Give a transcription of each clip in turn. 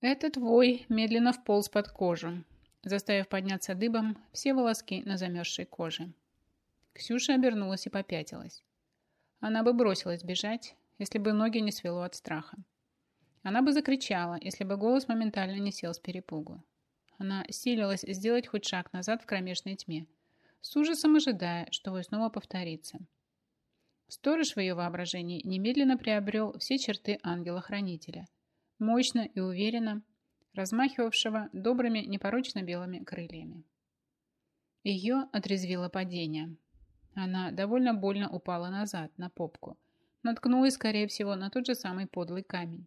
Этот вой медленно вполз под кожу, заставив подняться дыбом все волоски на замерзшей коже. Ксюша обернулась и попятилась. Она бы бросилась бежать, если бы ноги не свело от страха. Она бы закричала, если бы голос моментально не сел с перепугу. Она силилась сделать хоть шаг назад в кромешной тьме, с ужасом ожидая, что вой снова повторится. Сторож в ее воображении немедленно приобрел все черты ангела-хранителя – мощно и уверенно размахивавшего добрыми непорочно белыми крыльями. Ее отрезвило падение. Она довольно больно упала назад, на попку. Наткнулась, скорее всего, на тот же самый подлый камень.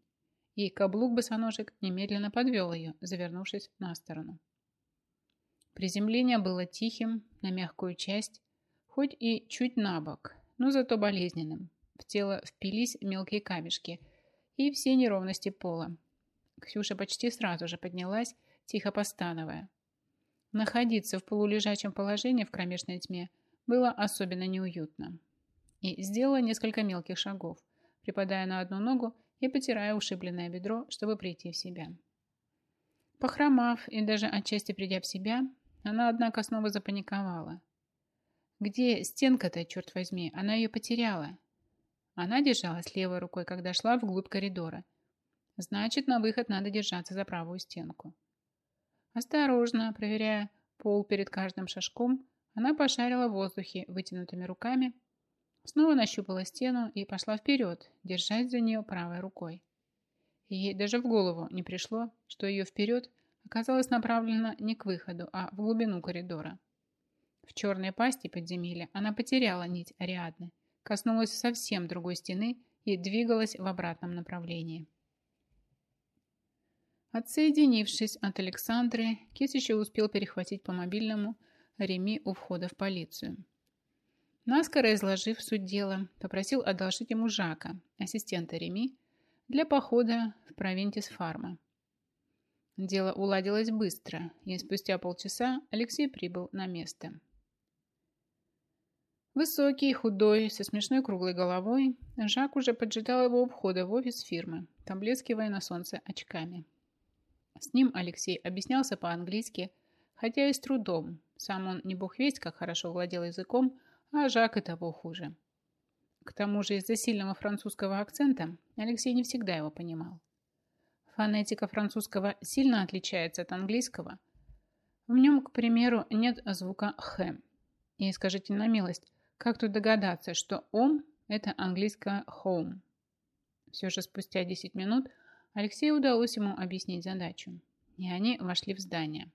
И каблук босоножек немедленно подвел ее, завернувшись на сторону. Приземление было тихим, на мягкую часть, хоть и чуть на бок, но зато болезненным. В тело впились мелкие камешки, и все неровности пола. Ксюша почти сразу же поднялась, тихо постановая. Находиться в полулежачем положении в кромешной тьме было особенно неуютно. И сделала несколько мелких шагов, припадая на одну ногу и потирая ушибленное бедро, чтобы прийти в себя. Похромав и даже отчасти придя в себя, она, однако, снова запаниковала. «Где стенка-то, черт возьми? Она ее потеряла. Она держалась левой рукой, когда шла вглубь коридора. Значит, на выход надо держаться за правую стенку. Осторожно, проверяя пол перед каждым шажком, она пошарила в воздухе вытянутыми руками, снова нащупала стену и пошла вперед, держась за нее правой рукой. Ей даже в голову не пришло, что ее вперед оказалось направлено не к выходу, а в глубину коридора. В черной пасти подземелья она потеряла нить Ариадны коснулась совсем другой стены и двигалась в обратном направлении. Отсоединившись от Александры, Кис еще успел перехватить по мобильному Реми у входа в полицию. Наскоро изложив суть дела, попросил одолжить ему Жака, ассистента Реми, для похода в провинтис фарма. Дело уладилось быстро, и спустя полчаса Алексей прибыл на место. Высокий, худой, со смешной круглой головой, Жак уже поджидал его обхода в офис фирмы, поблескивая на солнце очками. С ним Алексей объяснялся по-английски, хотя и с трудом. Сам он не бог весть, как хорошо владел языком, а Жак и того хуже. К тому же из-за сильного французского акцента Алексей не всегда его понимал. Фонетика французского сильно отличается от английского. В нем, к примеру, нет звука «х». И скажите на милость, как тут догадаться, что «ом» – это английское «home». Все же спустя 10 минут Алексею удалось ему объяснить задачу, и они вошли в здание.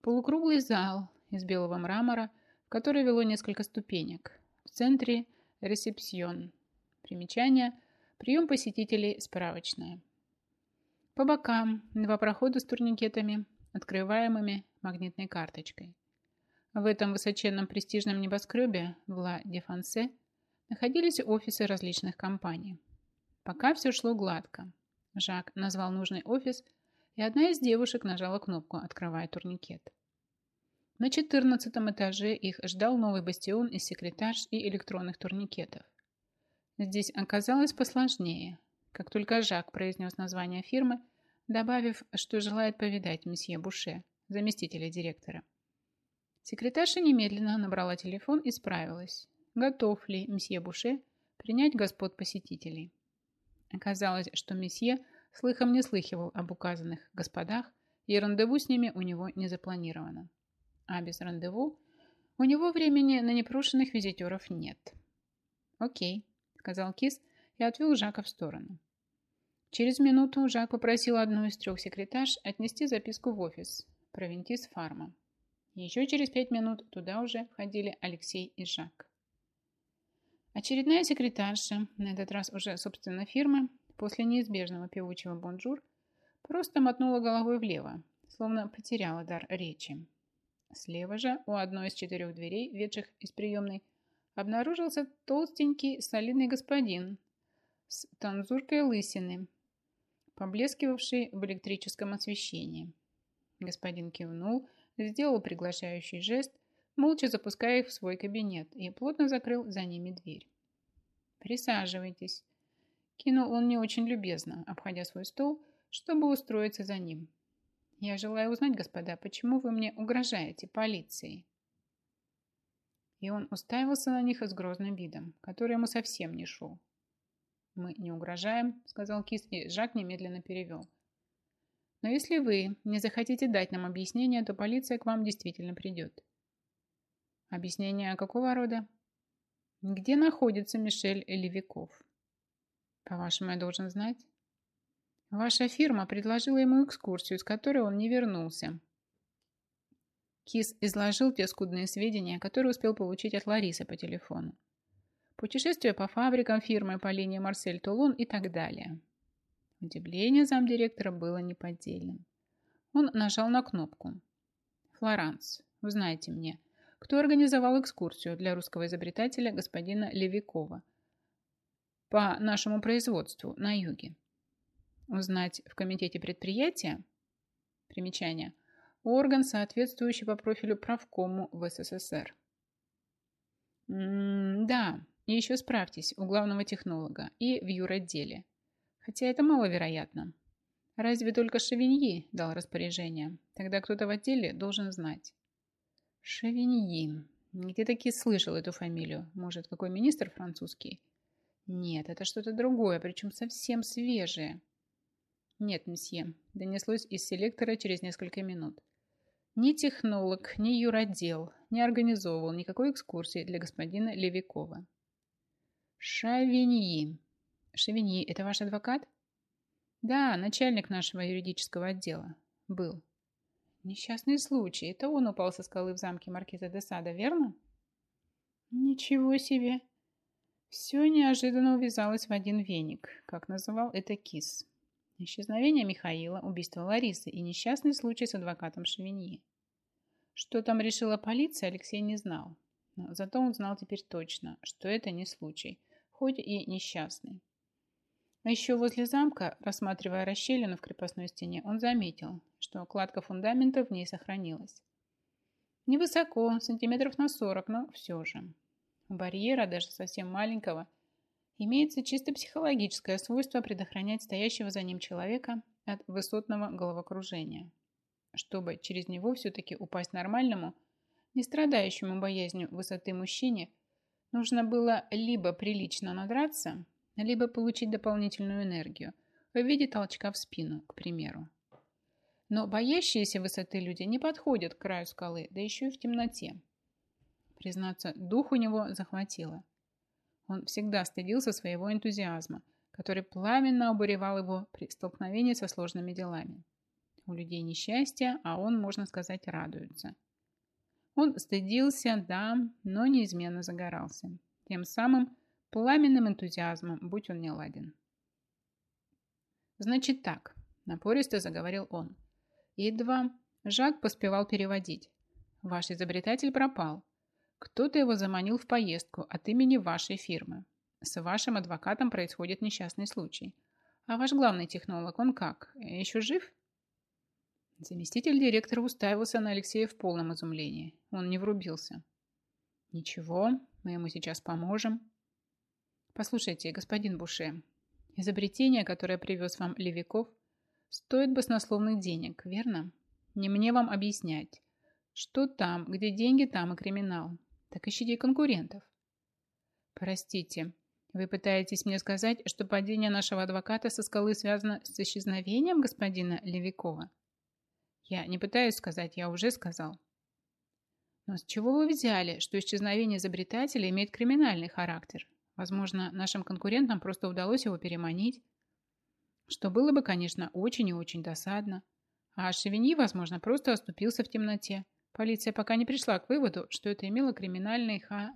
Полукруглый зал из белого мрамора, в который вело несколько ступенек. В центре – ресепсион. Примечание – прием посетителей справочная. По бокам – два прохода с турникетами, открываемыми магнитной карточкой. В этом высоченном престижном небоскребе в Ла-де-Фансе находились офисы различных компаний. Пока все шло гладко. Жак назвал нужный офис, и одна из девушек нажала кнопку, открывая турникет. На 14 этаже их ждал новый бастион из секретарш и электронных турникетов. Здесь оказалось посложнее, как только Жак произнес название фирмы, добавив, что желает повидать месье Буше, заместителя директора. Секретарша немедленно набрала телефон и справилась. Готов ли месье Буше принять господ посетителей? Оказалось, что месье слыхом не слыхивал об указанных господах, и рандеву с ними у него не запланировано. А без рандеву у него времени на непрошенных визитеров нет. «Окей», — сказал Кис и отвел Жака в сторону. Через минуту Жак попросил одну из трех секретарш отнести записку в офис, Провентис фарма. Еще через пять минут туда уже входили Алексей и Жак. Очередная секретарша, на этот раз уже, собственно, фирмы, после неизбежного певучего bonjour, просто мотнула головой влево, словно потеряла дар речи. Слева же, у одной из четырех дверей, ведших из приемной, обнаружился толстенький солидный господин с танзуркой лысины, поблескивавший в электрическом освещении. Господин кивнул – сделал приглашающий жест, молча запуская их в свой кабинет и плотно закрыл за ними дверь. «Присаживайтесь», – кинул он не очень любезно, обходя свой стол, чтобы устроиться за ним. «Я желаю узнать, господа, почему вы мне угрожаете полицией. И он уставился на них с грозным видом, который ему совсем не шел. «Мы не угрожаем», – сказал Кис, и Жак немедленно перевел. Но если вы не захотите дать нам объяснение, то полиция к вам действительно придет. Объяснение какого рода? Где находится Мишель Левиков? По-вашему, я должен знать? Ваша фирма предложила ему экскурсию, с которой он не вернулся. Кис изложил те скудные сведения, которые успел получить от Ларисы по телефону. Путешествие по фабрикам фирмы по линии Марсель-Тулон и так далее. Удивление замдиректора было неподдельным. Он нажал на кнопку. «Флоранс, узнайте мне, кто организовал экскурсию для русского изобретателя господина Левикова по нашему производству на юге?» «Узнать в комитете предприятия?» Примечание. Орган, соответствующий по профилю правкому в СССР. М -м да, еще справьтесь у главного технолога и в юротделе. Хотя это маловероятно. Разве только Шевиньи дал распоряжение. Тогда кто-то в отделе должен знать. Шевиньи. Где таки слышал эту фамилию? Может, какой министр французский? Нет, это что-то другое, причем совсем свежее. Нет, месье, донеслось из селектора через несколько минут. Ни технолог, ни юродел не организовывал никакой экскурсии для господина Левикова. Шавиньи. Шевини, это ваш адвокат? Да, начальник нашего юридического отдела. Был. Несчастный случай. Это он упал со скалы в замке маркиза де Сада, верно? Ничего себе. Все неожиданно увязалось в один веник, как называл это Кис. Исчезновение Михаила, убийство Ларисы и несчастный случай с адвокатом Шевиньи. Что там решила полиция, Алексей не знал. Но зато он знал теперь точно, что это не случай, хоть и несчастный. Еще возле замка, рассматривая расщелину в крепостной стене, он заметил, что кладка фундамента в ней сохранилась. Невысоко, сантиметров на 40, но все же. У барьера, даже совсем маленького, имеется чисто психологическое свойство предохранять стоящего за ним человека от высотного головокружения. Чтобы через него все-таки упасть нормальному, не страдающему боязнью высоты мужчине, нужно было либо прилично надраться, либо получить дополнительную энергию в виде толчка в спину, к примеру. Но боящиеся высоты люди не подходят к краю скалы, да еще и в темноте. Признаться, дух у него захватило. Он всегда стыдился своего энтузиазма, который пламенно обуревал его при столкновении со сложными делами. У людей несчастье, а он, можно сказать, радуется. Он стыдился, да, но неизменно загорался, тем самым пламенным энтузиазмом, будь он не ладен. «Значит так», – напористо заговорил он. Едва Жак поспевал переводить. «Ваш изобретатель пропал. Кто-то его заманил в поездку от имени вашей фирмы. С вашим адвокатом происходит несчастный случай. А ваш главный технолог, он как, еще жив?» Заместитель директора уставился на Алексея в полном изумлении. Он не врубился. «Ничего, мы ему сейчас поможем», Послушайте, господин Буше, изобретение, которое привез вам Левиков, стоит баснословных денег, верно? Не мне вам объяснять. Что там, где деньги, там и криминал. Так ищите конкурентов. Простите, вы пытаетесь мне сказать, что падение нашего адвоката со скалы связано с исчезновением господина Левикова? Я не пытаюсь сказать, я уже сказал. Но с чего вы взяли, что исчезновение изобретателя имеет криминальный характер? Возможно, нашим конкурентам просто удалось его переманить, что было бы, конечно, очень и очень досадно. А Шевини, возможно, просто оступился в темноте. Полиция пока не пришла к выводу, что это имело криминальный ха...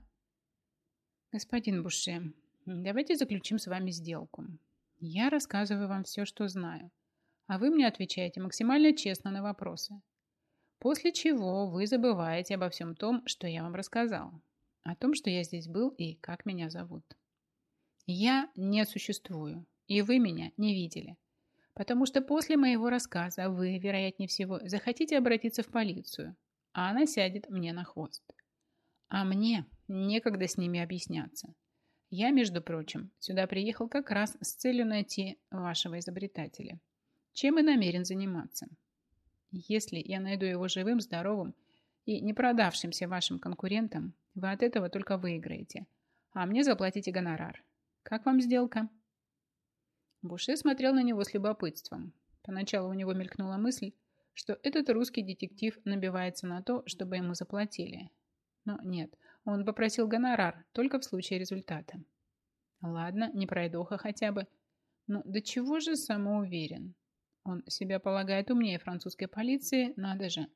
Господин Буше, давайте заключим с вами сделку. Я рассказываю вам все, что знаю, а вы мне отвечаете максимально честно на вопросы. После чего вы забываете обо всем том, что я вам рассказал о том, что я здесь был и как меня зовут. Я не существую, и вы меня не видели, потому что после моего рассказа вы, вероятнее всего, захотите обратиться в полицию, а она сядет мне на хвост. А мне некогда с ними объясняться. Я, между прочим, сюда приехал как раз с целью найти вашего изобретателя, чем и намерен заниматься. Если я найду его живым, здоровым и не продавшимся вашим конкурентам, вы от этого только выиграете. А мне заплатите гонорар. Как вам сделка?» Буше смотрел на него с любопытством. Поначалу у него мелькнула мысль, что этот русский детектив набивается на то, чтобы ему заплатили. Но нет, он попросил гонорар только в случае результата. Ладно, не пройдоха хотя бы. Но до чего же самоуверен? Он себя полагает умнее французской полиции, надо же.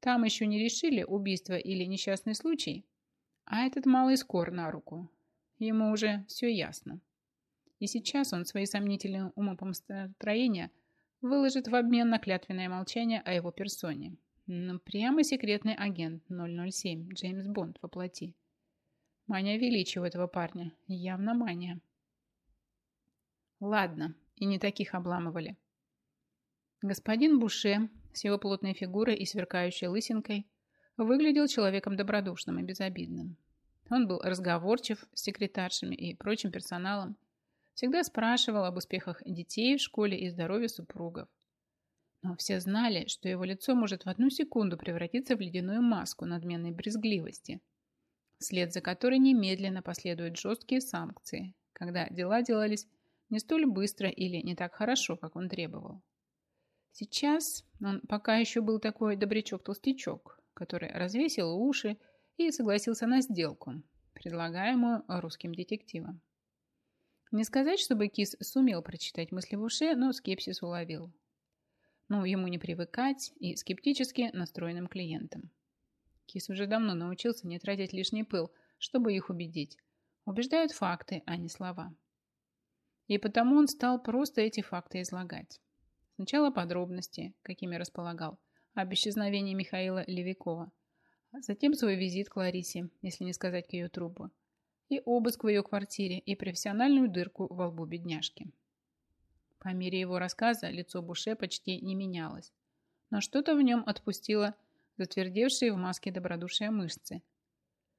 Там еще не решили, убийство или несчастный случай, а этот малый скор на руку. Ему уже все ясно. И сейчас он свои сомнительные умопомстроения выложит в обмен на клятвенное молчание о его персоне. Ну, прямо секретный агент 007, Джеймс Бонд, воплоти. Мания величия у этого парня. Явно мания. Ладно, и не таких обламывали. Господин Буше с его плотной фигурой и сверкающей лысинкой, выглядел человеком добродушным и безобидным. Он был разговорчив с секретаршами и прочим персоналом, всегда спрашивал об успехах детей в школе и здоровье супругов. Но все знали, что его лицо может в одну секунду превратиться в ледяную маску надменной брезгливости, вслед за которой немедленно последуют жесткие санкции, когда дела делались не столь быстро или не так хорошо, как он требовал. Сейчас он пока еще был такой добрячок-толстячок, который развесил уши и согласился на сделку, предлагаемую русским детективом. Не сказать, чтобы Кис сумел прочитать мысли в уши, но скепсис уловил. Но ему не привыкать и скептически настроенным клиентам. Кис уже давно научился не тратить лишний пыл, чтобы их убедить. Убеждают факты, а не слова. И потому он стал просто эти факты излагать. Сначала подробности, какими располагал, об исчезновении Михаила Левикова, а затем свой визит к Ларисе, если не сказать к ее трупу, и обыск в ее квартире, и профессиональную дырку во лбу бедняжки. По мере его рассказа лицо Буше почти не менялось, но что-то в нем отпустило затвердевшие в маске добродушия мышцы,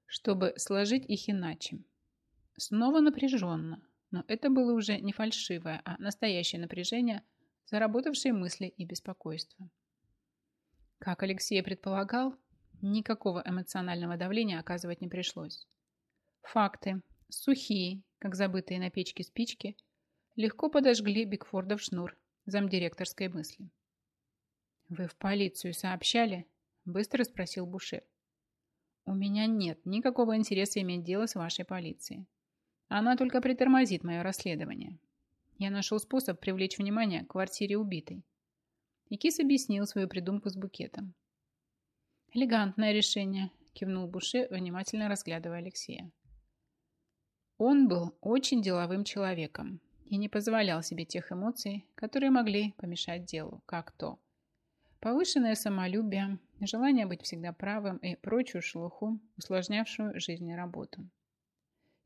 чтобы сложить их иначе. Снова напряженно, но это было уже не фальшивое, а настоящее напряжение – заработавшие мысли и беспокойство. Как Алексей предполагал, никакого эмоционального давления оказывать не пришлось. Факты, сухие, как забытые на печке спички, легко подожгли Бигфордов шнур замдиректорской мысли. «Вы в полицию сообщали?» – быстро спросил Бушир. «У меня нет никакого интереса иметь дело с вашей полицией. Она только притормозит мое расследование», я нашел способ привлечь внимание к квартире убитой. И Кис объяснил свою придумку с букетом. «Элегантное решение», – кивнул Буше, внимательно разглядывая Алексея. Он был очень деловым человеком и не позволял себе тех эмоций, которые могли помешать делу, как то. Повышенное самолюбие, желание быть всегда правым и прочую шелуху, усложнявшую жизнь и работу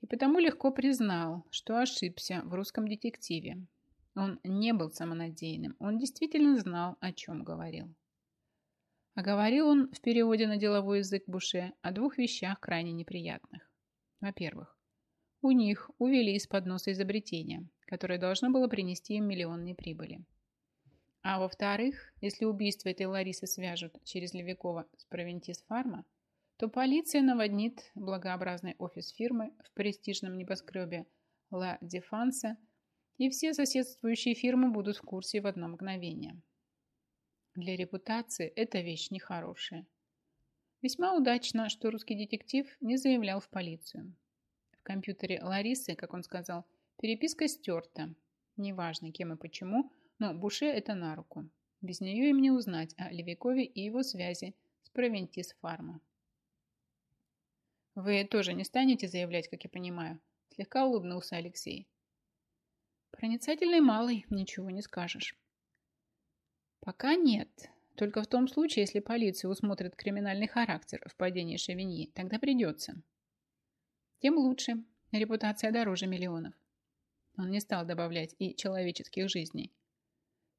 и потому легко признал, что ошибся в русском детективе. Он не был самонадеянным, он действительно знал, о чем говорил. А говорил он в переводе на деловой язык Буше о двух вещах крайне неприятных. Во-первых, у них увели из-под носа изобретение, которое должно было принести им миллионные прибыли. А во-вторых, если убийство этой Ларисы свяжут через Левикова с Провентис Фарма, то полиция наводнит благообразный офис фирмы в престижном небоскребе Ла Дефанса, и все соседствующие фирмы будут в курсе в одно мгновение. Для репутации это вещь нехорошая. Весьма удачно, что русский детектив не заявлял в полицию. В компьютере Ларисы, как он сказал, переписка стерта. Неважно, кем и почему, но Буше это на руку. Без нее им не узнать о Левикове и его связи с Провентис Фарма. «Вы тоже не станете заявлять, как я понимаю?» Слегка улыбнулся Алексей. «Проницательный малый, ничего не скажешь». «Пока нет. Только в том случае, если полиция усмотрит криминальный характер в падении Шевиньи, тогда придется». «Тем лучше. Репутация дороже миллионов». Он не стал добавлять и человеческих жизней.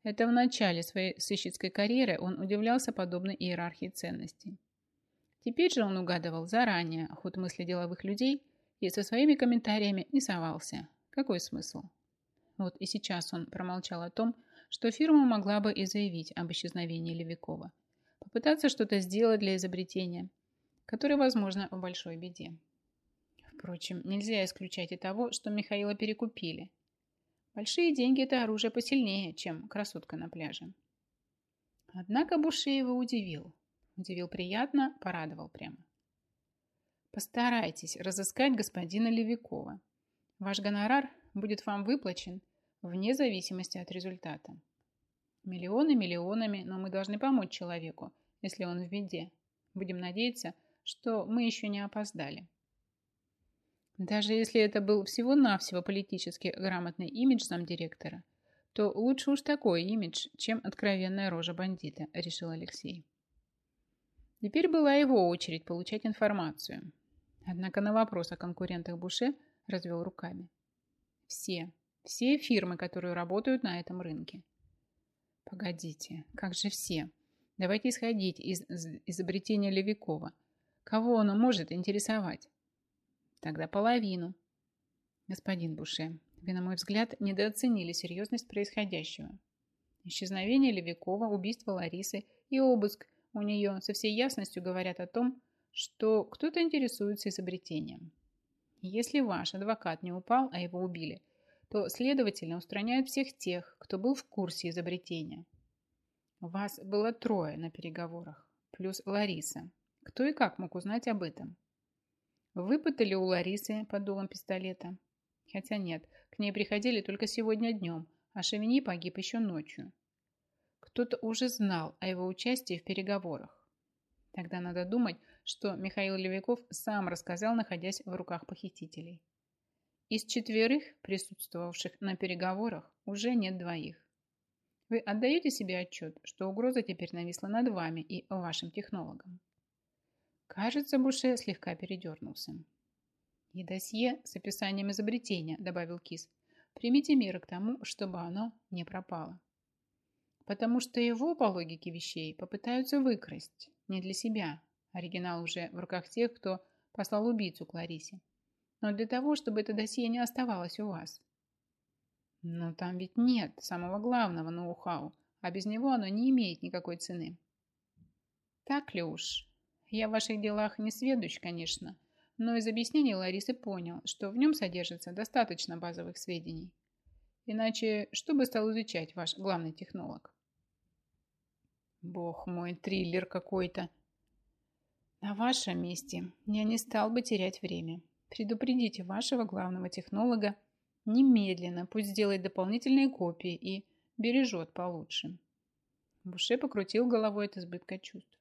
Это в начале своей сыщицкой карьеры он удивлялся подобной иерархии ценностей. Теперь же он угадывал заранее ход мысли деловых людей и со своими комментариями не совался. Какой смысл? Вот и сейчас он промолчал о том, что фирма могла бы и заявить об исчезновении Левикова, попытаться что-то сделать для изобретения, которое, возможно, в большой беде. Впрочем, нельзя исключать и того, что Михаила перекупили. Большие деньги – это оружие посильнее, чем красотка на пляже. Однако Бушеева удивил. Удивил приятно, порадовал прямо. Постарайтесь разыскать господина Левикова. Ваш гонорар будет вам выплачен вне зависимости от результата. Миллионы миллионами, но мы должны помочь человеку, если он в беде. Будем надеяться, что мы еще не опоздали. Даже если это был всего-навсего политически грамотный имидж замдиректора, то лучше уж такой имидж, чем откровенная рожа бандита, решил Алексей. Теперь была его очередь получать информацию. Однако на вопрос о конкурентах Буше развел руками. Все, все фирмы, которые работают на этом рынке. Погодите, как же все? Давайте исходить из изобретения Левикова. Кого оно может интересовать? Тогда половину. Господин Буше, вы, на мой взгляд, недооценили серьезность происходящего. Исчезновение Левикова, убийство Ларисы и обыск у нее со всей ясностью говорят о том, что кто-то интересуется изобретением. Если ваш адвокат не упал, а его убили, то, следовательно, устраняют всех тех, кто был в курсе изобретения. Вас было трое на переговорах, плюс Лариса. Кто и как мог узнать об этом? Вы пытали у Ларисы под дулом пистолета. Хотя нет, к ней приходили только сегодня днем, а Шевини погиб еще ночью кто-то уже знал о его участии в переговорах. Тогда надо думать, что Михаил Левиков сам рассказал, находясь в руках похитителей. Из четверых, присутствовавших на переговорах, уже нет двоих. Вы отдаете себе отчет, что угроза теперь нависла над вами и вашим технологом? Кажется, Буше слегка передернулся. «И досье с описанием изобретения», — добавил Кис. «Примите меры к тому, чтобы оно не пропало». Потому что его, по логике вещей, попытаются выкрасть. Не для себя. Оригинал уже в руках тех, кто послал убийцу Ларисе, Но для того, чтобы это досье не оставалось у вас. Но там ведь нет самого главного ноу-хау, а без него оно не имеет никакой цены. Так ли уж? Я в ваших делах не сведущ, конечно, но из объяснений Ларисы понял, что в нем содержится достаточно базовых сведений. Иначе что бы стал изучать ваш главный технолог? Бог мой, триллер какой-то. На вашем месте я не стал бы терять время. Предупредите вашего главного технолога немедленно, пусть сделает дополнительные копии и бережет получше. Буше покрутил головой от избытка чувств.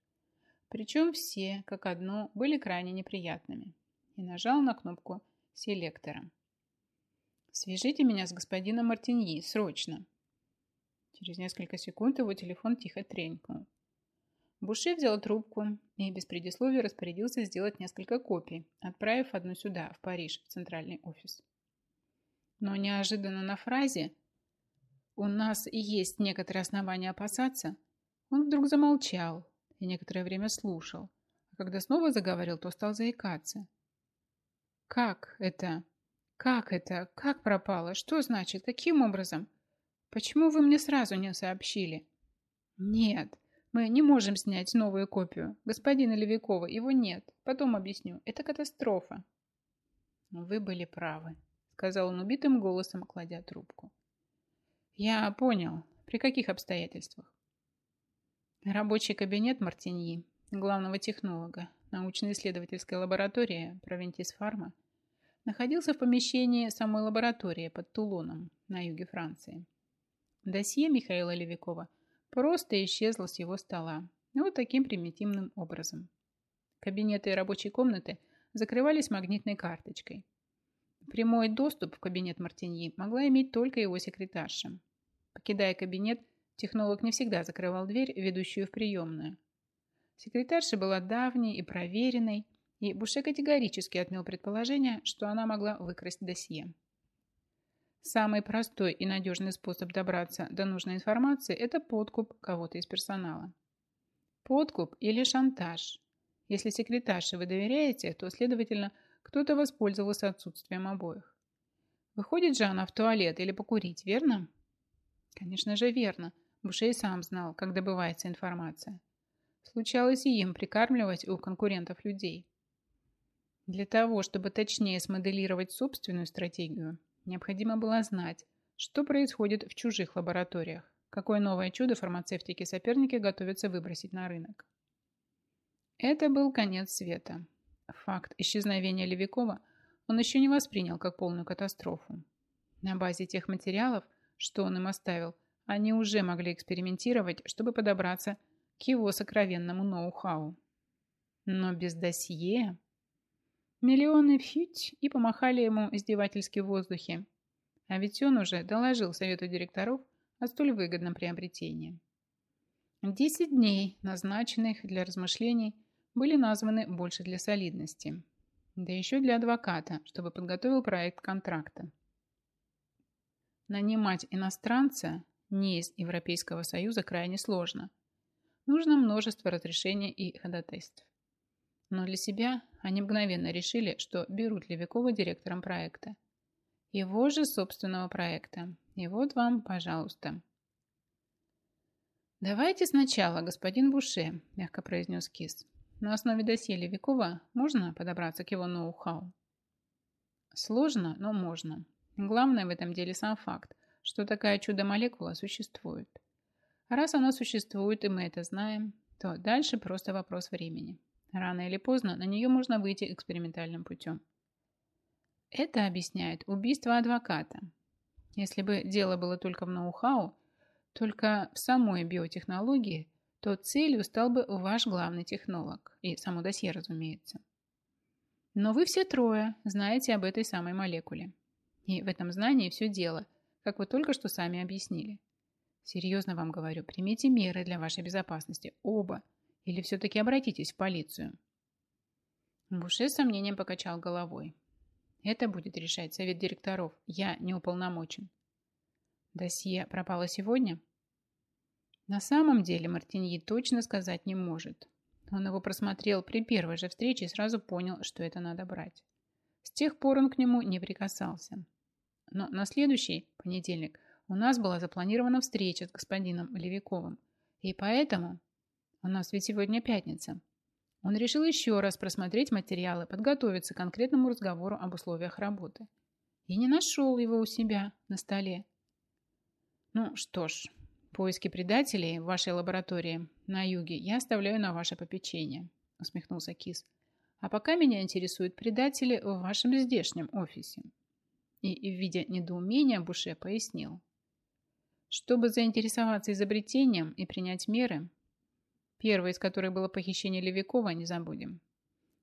Причем все, как одно, были крайне неприятными. И нажал на кнопку селектора. «Свяжите меня с господином Мартиньи, срочно!» Через несколько секунд его телефон тихо тренькнул. Буше взял трубку и без предисловия распорядился сделать несколько копий, отправив одну сюда, в Париж, в центральный офис. Но неожиданно на фразе «У нас есть некоторые основания опасаться» он вдруг замолчал и некоторое время слушал, а когда снова заговорил, то стал заикаться. «Как это?» «Как это? Как пропала? Что значит? Каким образом? Почему вы мне сразу не сообщили?» «Нет, мы не можем снять новую копию. Господина Левикова, его нет. Потом объясню. Это катастрофа». «Вы были правы», — сказал он убитым голосом, кладя трубку. «Я понял. При каких обстоятельствах?» Рабочий кабинет Мартиньи, главного технолога научно-исследовательской лаборатории Провентис Фарма, находился в помещении самой лаборатории под Тулоном на юге Франции. Досье Михаила Левикова просто исчезло с его стола, вот таким примитивным образом. Кабинеты и рабочие комнаты закрывались магнитной карточкой. Прямой доступ в кабинет Мартиньи могла иметь только его секретарша. Покидая кабинет, технолог не всегда закрывал дверь, ведущую в приемную. Секретарша была давней и проверенной, и Буше категорически отмел предположение, что она могла выкрасть досье. Самый простой и надежный способ добраться до нужной информации – это подкуп кого-то из персонала. Подкуп или шантаж. Если секретарше вы доверяете, то, следовательно, кто-то воспользовался отсутствием обоих. Выходит же она в туалет или покурить, верно? Конечно же, верно. Бушей сам знал, как добывается информация. Случалось и им прикармливать у конкурентов людей – для того, чтобы точнее смоделировать собственную стратегию, необходимо было знать, что происходит в чужих лабораториях, какое новое чудо фармацевтики соперники готовятся выбросить на рынок. Это был конец света. Факт исчезновения Левикова он еще не воспринял как полную катастрофу. На базе тех материалов, что он им оставил, они уже могли экспериментировать, чтобы подобраться к его сокровенному ноу-хау. Но без досье Миллионы фить и помахали ему издевательски в воздухе. А ведь он уже доложил совету директоров о столь выгодном приобретении. Десять дней, назначенных для размышлений, были названы больше для солидности. Да еще для адвоката, чтобы подготовил проект контракта. Нанимать иностранца не из Европейского Союза крайне сложно. Нужно множество разрешений и ходатайств. Но для себя они мгновенно решили, что берут Левикова директором проекта. Его же собственного проекта. И вот вам, пожалуйста. «Давайте сначала, господин Буше», – мягко произнес Кис. «На основе досье Левикова можно подобраться к его ноу-хау?» «Сложно, но можно. Главное в этом деле сам факт, что такая чудо-молекула существует. Раз она существует, и мы это знаем, то дальше просто вопрос времени». Рано или поздно на нее можно выйти экспериментальным путем. Это объясняет убийство адвоката. Если бы дело было только в ноу-хау, только в самой биотехнологии, то целью стал бы ваш главный технолог и само досье, разумеется. Но вы все трое знаете об этой самой молекуле. И в этом знании все дело, как вы только что сами объяснили. Серьезно вам говорю, примите меры для вашей безопасности. Оба – или все-таки обратитесь в полицию?» Буше с сомнением покачал головой. «Это будет решать совет директоров. Я не уполномочен». «Досье пропало сегодня?» На самом деле Мартиньи точно сказать не может. Он его просмотрел при первой же встрече и сразу понял, что это надо брать. С тех пор он к нему не прикасался. Но на следующий понедельник у нас была запланирована встреча с господином Левиковым, и поэтому у нас ведь сегодня пятница. Он решил еще раз просмотреть материалы, подготовиться к конкретному разговору об условиях работы. И не нашел его у себя на столе. Ну что ж, поиски предателей в вашей лаборатории на юге я оставляю на ваше попечение, усмехнулся Кис. А пока меня интересуют предатели в вашем здешнем офисе. И, и в виде Буше пояснил. Чтобы заинтересоваться изобретением и принять меры, Первое из которых было похищение Левикова, не забудем.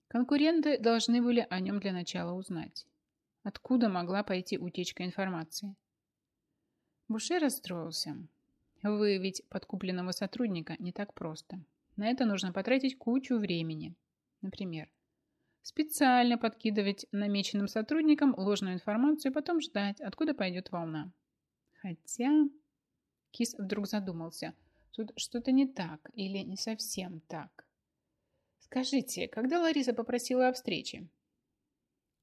Конкуренты должны были о нем для начала узнать. Откуда могла пойти утечка информации? Буше расстроился. Выявить подкупленного сотрудника не так просто. На это нужно потратить кучу времени. Например, специально подкидывать намеченным сотрудникам ложную информацию, и потом ждать, откуда пойдет волна. Хотя... Кис вдруг задумался – Тут что-то не так или не совсем так. Скажите, когда Лариса попросила о встрече?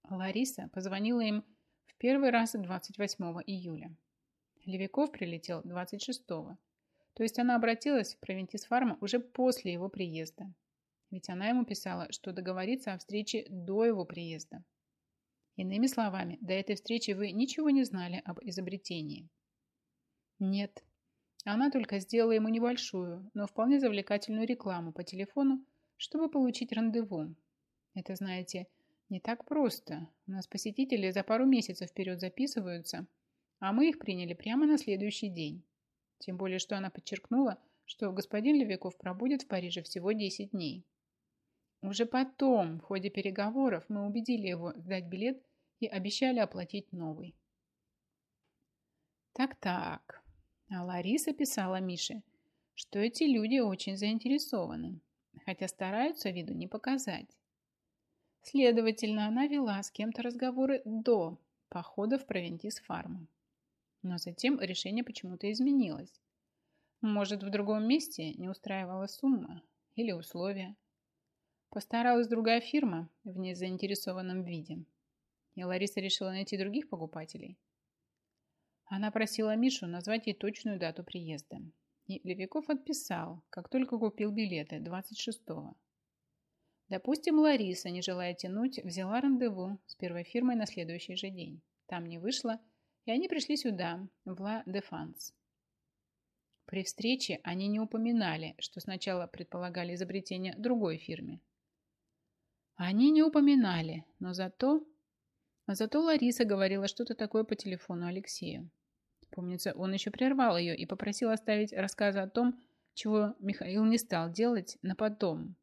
Лариса позвонила им в первый раз 28 июля. Левиков прилетел 26 -го. То есть она обратилась в Провентисфарма уже после его приезда. Ведь она ему писала, что договорится о встрече до его приезда. Иными словами, до этой встречи вы ничего не знали об изобретении. Нет, она только сделала ему небольшую, но вполне завлекательную рекламу по телефону, чтобы получить рандеву. Это, знаете, не так просто. У нас посетители за пару месяцев вперед записываются, а мы их приняли прямо на следующий день. Тем более, что она подчеркнула, что господин Левиков пробудет в Париже всего 10 дней. Уже потом, в ходе переговоров, мы убедили его сдать билет и обещали оплатить новый. Так-так, а Лариса писала Мише, что эти люди очень заинтересованы, хотя стараются виду не показать. Следовательно, она вела с кем-то разговоры до похода в Провентис фарму. Но затем решение почему-то изменилось. Может, в другом месте не устраивала сумма или условия. Постаралась другая фирма в незаинтересованном виде. И Лариса решила найти других покупателей. Она просила Мишу назвать ей точную дату приезда. И Левиков отписал, как только купил билеты, 26-го. Допустим, Лариса, не желая тянуть, взяла рандеву с первой фирмой на следующий же день. Там не вышло, и они пришли сюда, в Ла-Дефанс. При встрече они не упоминали, что сначала предполагали изобретение другой фирме. Они не упоминали, но зато... Зато Лариса говорила что-то такое по телефону Алексею. Помнится, он еще прервал ее и попросил оставить рассказы о том, чего Михаил не стал делать на потом.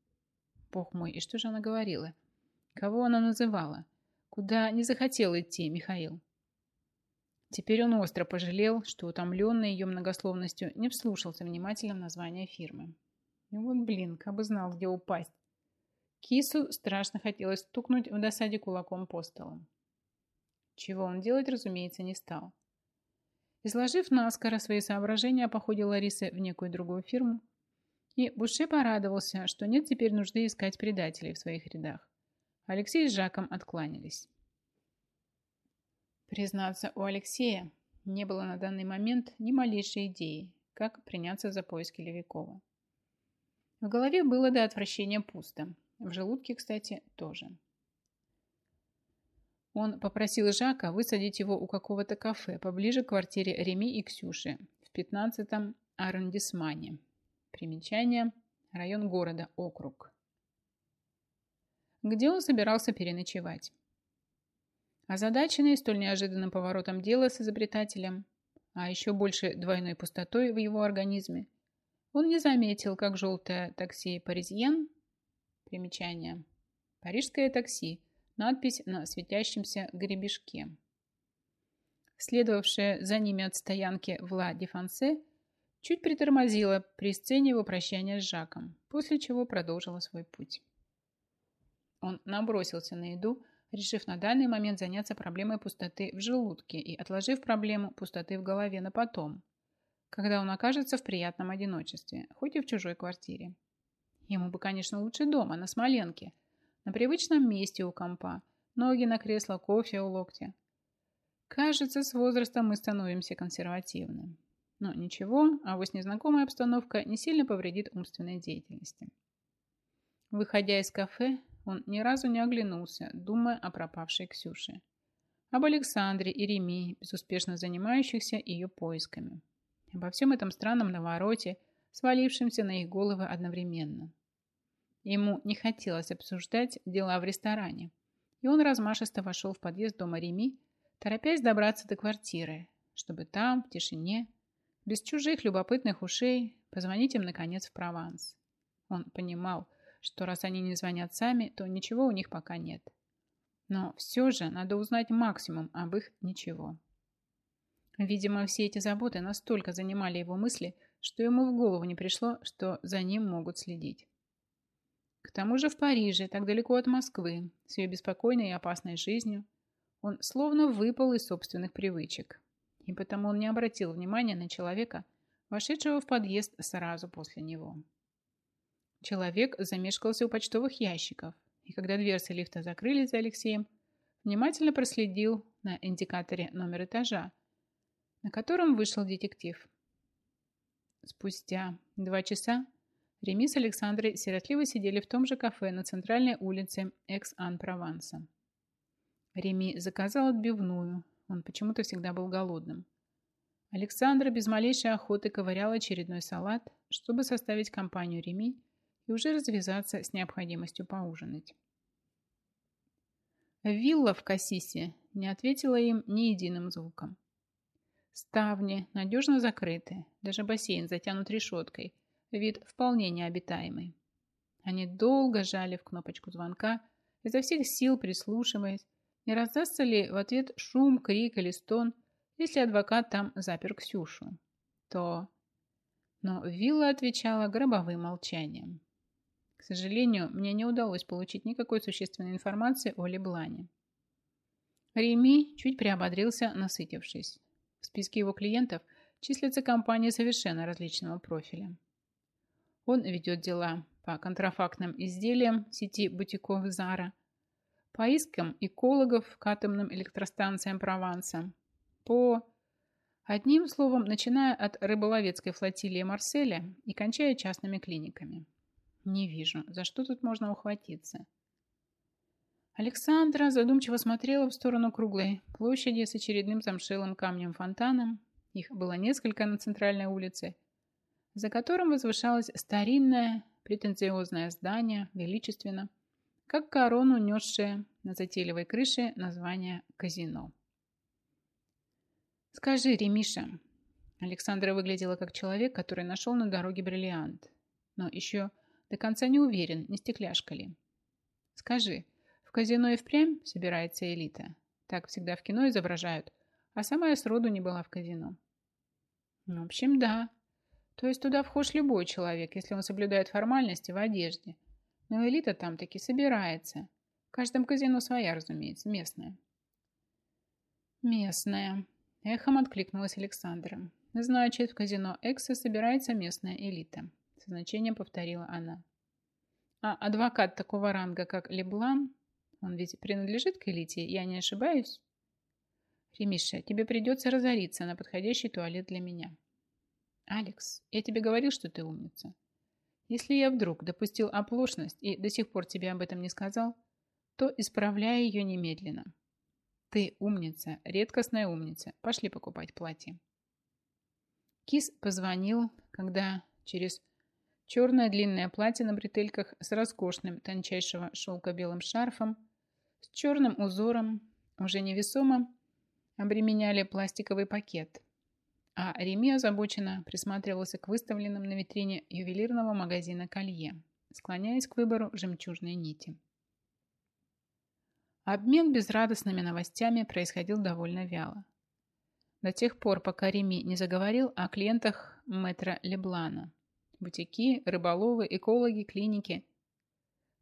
Бог мой, и что же она говорила? Кого она называла? Куда не захотел идти Михаил? Теперь он остро пожалел, что утомленный ее многословностью не вслушался внимательно в название фирмы. И вот, блин, как бы знал, где упасть. Кису страшно хотелось стукнуть в досаде кулаком по столу. Чего он делать, разумеется, не стал. Изложив наскоро свои соображения о походе Ларисы в некую другую фирму, и Буше порадовался, что нет теперь нужды искать предателей в своих рядах. Алексей с Жаком откланялись. Признаться, у Алексея не было на данный момент ни малейшей идеи, как приняться за поиски Левикова. В голове было до отвращения пусто. В желудке, кстати, тоже. Он попросил Жака высадить его у какого-то кафе поближе к квартире Реми и Ксюши в 15-м арендисмане. Примечание. Район города, округ. Где он собирался переночевать? Озадаченный столь неожиданным поворотом дела с изобретателем, а еще больше двойной пустотой в его организме, он не заметил, как желтое такси «Паризьен» примечание «Парижское такси» надпись на светящемся гребешке. Следовавшая за ними от стоянки Вла Дефансе чуть притормозила при сцене его прощания с Жаком, после чего продолжила свой путь. Он набросился на еду, решив на данный момент заняться проблемой пустоты в желудке и отложив проблему пустоты в голове на потом, когда он окажется в приятном одиночестве, хоть и в чужой квартире. Ему бы, конечно, лучше дома, на Смоленке – на привычном месте у компа, ноги на кресло, кофе у локтя. Кажется, с возрастом мы становимся консервативным. Но ничего, а вот незнакомая обстановка не сильно повредит умственной деятельности. Выходя из кафе, он ни разу не оглянулся, думая о пропавшей Ксюше. Об Александре и Реми, безуспешно занимающихся ее поисками. Обо всем этом странном навороте, свалившемся на их головы одновременно – Ему не хотелось обсуждать дела в ресторане, и он размашисто вошел в подъезд дома Реми, торопясь добраться до квартиры, чтобы там, в тишине, без чужих любопытных ушей, позвонить им, наконец, в Прованс. Он понимал, что раз они не звонят сами, то ничего у них пока нет. Но все же надо узнать максимум об их ничего. Видимо, все эти заботы настолько занимали его мысли, что ему в голову не пришло, что за ним могут следить. К тому же в Париже, так далеко от Москвы, с ее беспокойной и опасной жизнью, он словно выпал из собственных привычек. И потому он не обратил внимания на человека, вошедшего в подъезд сразу после него. Человек замешкался у почтовых ящиков, и когда дверцы лифта закрылись за Алексеем, внимательно проследил на индикаторе номер этажа, на котором вышел детектив. Спустя два часа Реми с Александрой сиротливо сидели в том же кафе на центральной улице Экс-Ан-Прованса. Реми заказал отбивную. Он почему-то всегда был голодным. Александра без малейшей охоты ковыряла очередной салат, чтобы составить компанию Реми и уже развязаться с необходимостью поужинать. Вилла в Кассисе не ответила им ни единым звуком. Ставни надежно закрыты, даже бассейн затянут решеткой – Вид вполне необитаемый. Они долго жали в кнопочку звонка, изо всех сил прислушиваясь, не раздастся ли в ответ шум, крик или стон, если адвокат там запер Ксюшу. То... Но Вилла отвечала гробовым молчанием. К сожалению, мне не удалось получить никакой существенной информации о Леблане. Реми чуть приободрился, насытившись. В списке его клиентов числятся компании совершенно различного профиля. Он ведет дела по контрафактным изделиям сети бутиков «Зара», по искам экологов к атомным электростанциям Прованса, по... Одним словом, начиная от рыболовецкой флотилии Марселя и кончая частными клиниками. Не вижу, за что тут можно ухватиться. Александра задумчиво смотрела в сторону круглой площади с очередным замшелым камнем-фонтаном. Их было несколько на центральной улице за которым возвышалось старинное претенциозное здание, величественно, как корону, несшее на затейливой крыше название «казино». «Скажи, Ремиша», Александра выглядела как человек, который нашел на дороге бриллиант, но еще до конца не уверен, не стекляшка ли. «Скажи, в казино и впрямь собирается элита? Так всегда в кино изображают, а сама я сроду не была в казино». «Ну, «В общем, да», то есть туда вхож любой человек, если он соблюдает формальности в одежде. Но элита там таки собирается. В каждом казино своя, разумеется, местная. Местная. Эхом откликнулась Александра. Значит, в казино Экса собирается местная элита. Со значением повторила она. А адвокат такого ранга, как Леблан, он ведь принадлежит к элите, я не ошибаюсь? Ремиша, тебе придется разориться на подходящий туалет для меня. «Алекс, я тебе говорил, что ты умница. Если я вдруг допустил оплошность и до сих пор тебе об этом не сказал, то исправляй ее немедленно. Ты умница, редкостная умница. Пошли покупать платье». Кис позвонил, когда через черное длинное платье на бретельках с роскошным тончайшего шелка белым шарфом, с черным узором, уже невесомо, обременяли пластиковый пакет – а Реми озабоченно присматривался к выставленным на витрине ювелирного магазина колье, склоняясь к выбору жемчужной нити. Обмен безрадостными новостями происходил довольно вяло. До тех пор, пока Реми не заговорил о клиентах мэтра Леблана. Бутики, рыболовы, экологи, клиники.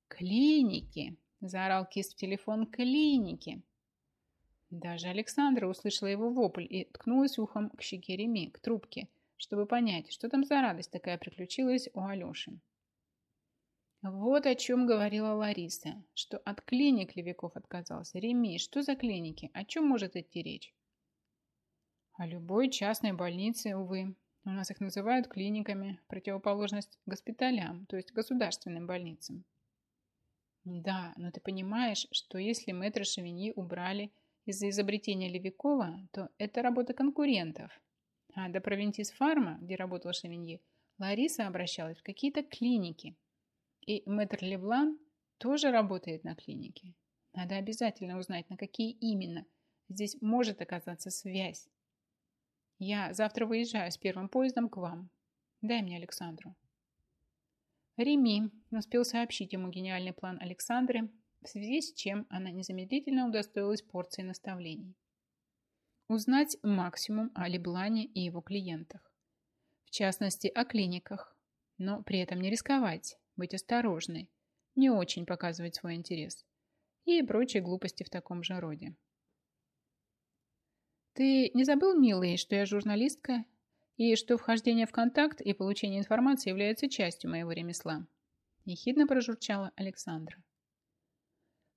«Клиники!» – заорал кис в телефон «Клиники!» Даже Александра услышала его вопль и ткнулась ухом к щеке Реми, к трубке, чтобы понять, что там за радость такая приключилась у Алеши. Вот о чем говорила Лариса, что от клиник Левиков отказался. Реми, что за клиники? О чем может идти речь? О любой частной больнице, увы. У нас их называют клиниками, противоположность госпиталям, то есть государственным больницам. Да, но ты понимаешь, что если мэтра Шевини убрали из-за изобретения Левикова, то это работа конкурентов. А до Провентис Фарма, где работал Шевиньи, Лариса обращалась в какие-то клиники. И мэтр Леблан тоже работает на клинике. Надо обязательно узнать, на какие именно. Здесь может оказаться связь. Я завтра выезжаю с первым поездом к вам. Дай мне Александру. Реми успел сообщить ему гениальный план Александры в связи с чем она незамедлительно удостоилась порции наставлений. Узнать максимум о Леблане и его клиентах. В частности, о клиниках, но при этом не рисковать, быть осторожной, не очень показывать свой интерес и прочие глупости в таком же роде. «Ты не забыл, милый, что я журналистка и что вхождение в контакт и получение информации является частью моего ремесла?» – нехидно прожурчала Александра.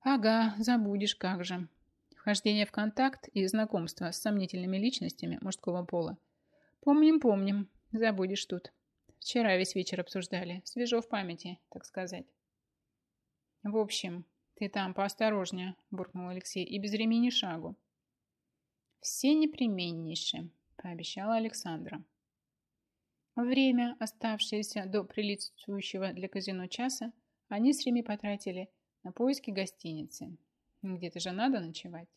Ага, забудешь как же. Вхождение в контакт и знакомство с сомнительными личностями мужского пола. Помним, помним. Забудешь тут. Вчера весь вечер обсуждали. Свежо в памяти, так сказать. В общем, ты там поосторожнее, буркнул Алексей, и без ремени шагу. Все непременнейше, пообещала Александра. Время, оставшееся до прилицующего для казино часа, они с Реми потратили на поиски гостиницы, где-то же надо ночевать.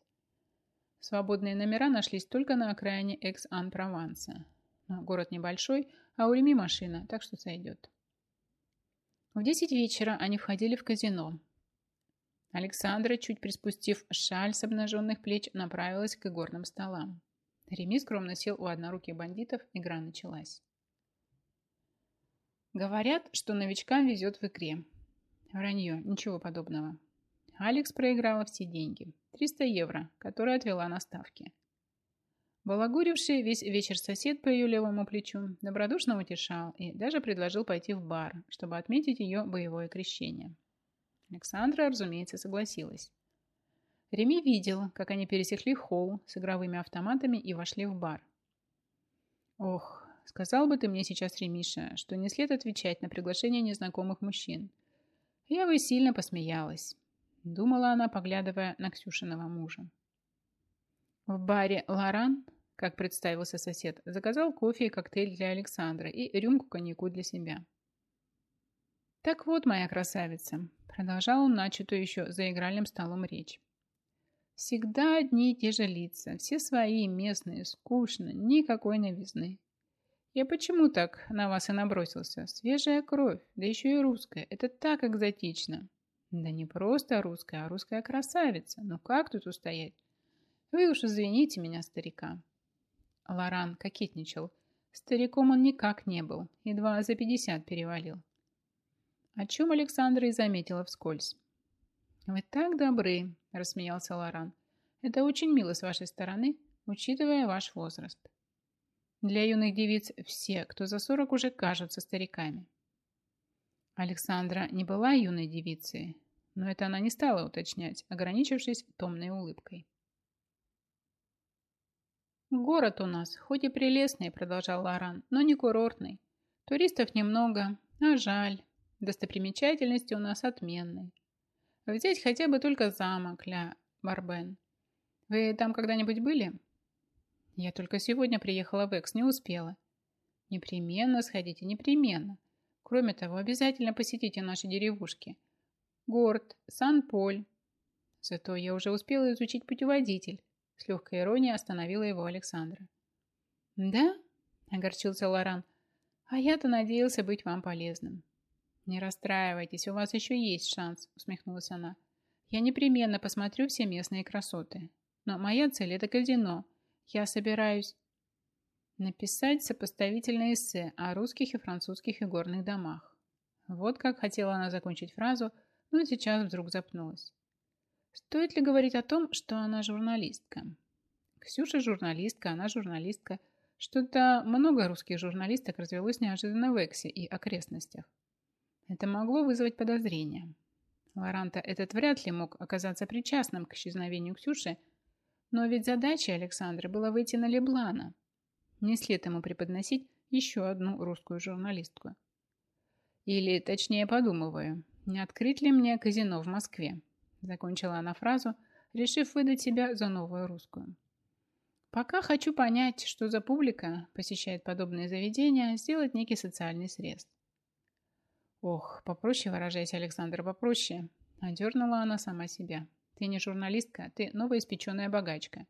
Свободные номера нашлись только на окраине Экс-Ан-Прованса. Ну, город небольшой, а у Реми машина, так что сойдет. В 10 вечера они входили в казино. Александра, чуть приспустив шаль с обнаженных плеч, направилась к игорным столам. Реми скромно сел у одноруких бандитов, игра началась. Говорят, что новичкам везет в игре. Вранье, ничего подобного. Алекс проиграла все деньги. 300 евро, которые отвела на ставки. Балагуривший весь вечер сосед по ее левому плечу добродушно утешал и даже предложил пойти в бар, чтобы отметить ее боевое крещение. Александра, разумеется, согласилась. Реми видел, как они пересекли холл с игровыми автоматами и вошли в бар. «Ох, сказал бы ты мне сейчас, Ремиша, что не след отвечать на приглашение незнакомых мужчин. Я бы сильно посмеялась, думала она, поглядывая на Ксюшиного мужа. В баре «Лоран», как представился сосед, заказал кофе и коктейль для Александра и рюмку коньяку для себя. «Так вот, моя красавица», — продолжал он начатую еще за игральным столом речь. «Всегда одни и те же лица, все свои, местные, скучно, никакой новизны. Я почему так на вас и набросился? Свежая кровь, да еще и русская. Это так экзотично. Да не просто русская, а русская красавица. Ну как тут устоять? Вы уж извините меня, старика. Лоран кокетничал. Стариком он никак не был. Едва за пятьдесят перевалил. О чем Александра и заметила вскользь. «Вы так добры», – рассмеялся Лоран. «Это очень мило с вашей стороны, учитывая ваш возраст». Для юных девиц все, кто за 40 уже кажутся стариками. Александра не была юной девицей, но это она не стала уточнять, ограничившись томной улыбкой. «Город у нас, хоть и прелестный», — продолжал Лоран, — «но не курортный. Туристов немного, а жаль. Достопримечательности у нас отменные. Взять хотя бы только замок, для Барбен. Вы там когда-нибудь были?» Я только сегодня приехала в Экс, не успела. Непременно сходите, непременно. Кроме того, обязательно посетите наши деревушки. Горд, Сан-Поль. Зато я уже успела изучить путеводитель. С легкой иронией остановила его Александра. «Да?» – огорчился Лоран. «А я-то надеялся быть вам полезным». «Не расстраивайтесь, у вас еще есть шанс», – усмехнулась она. «Я непременно посмотрю все местные красоты. Но моя цель – это казино. Я собираюсь написать сопоставительное эссе о русских и французских игорных домах. Вот как хотела она закончить фразу, но сейчас вдруг запнулась. Стоит ли говорить о том, что она журналистка? Ксюша журналистка, она журналистка. Что-то много русских журналисток развелось неожиданно в Эксе и окрестностях. Это могло вызвать подозрения. Лоранта этот вряд ли мог оказаться причастным к исчезновению Ксюши – но ведь задача Александра была выйти на Леблана. Не след ему преподносить еще одну русскую журналистку. Или, точнее, подумываю, не открыть ли мне казино в Москве? Закончила она фразу, решив выдать себя за новую русскую. Пока хочу понять, что за публика посещает подобные заведения, сделать некий социальный срез. Ох, попроще выражайся, Александр, попроще. Одернула она сама себя. Ты не журналистка, ты новоиспеченная богачка.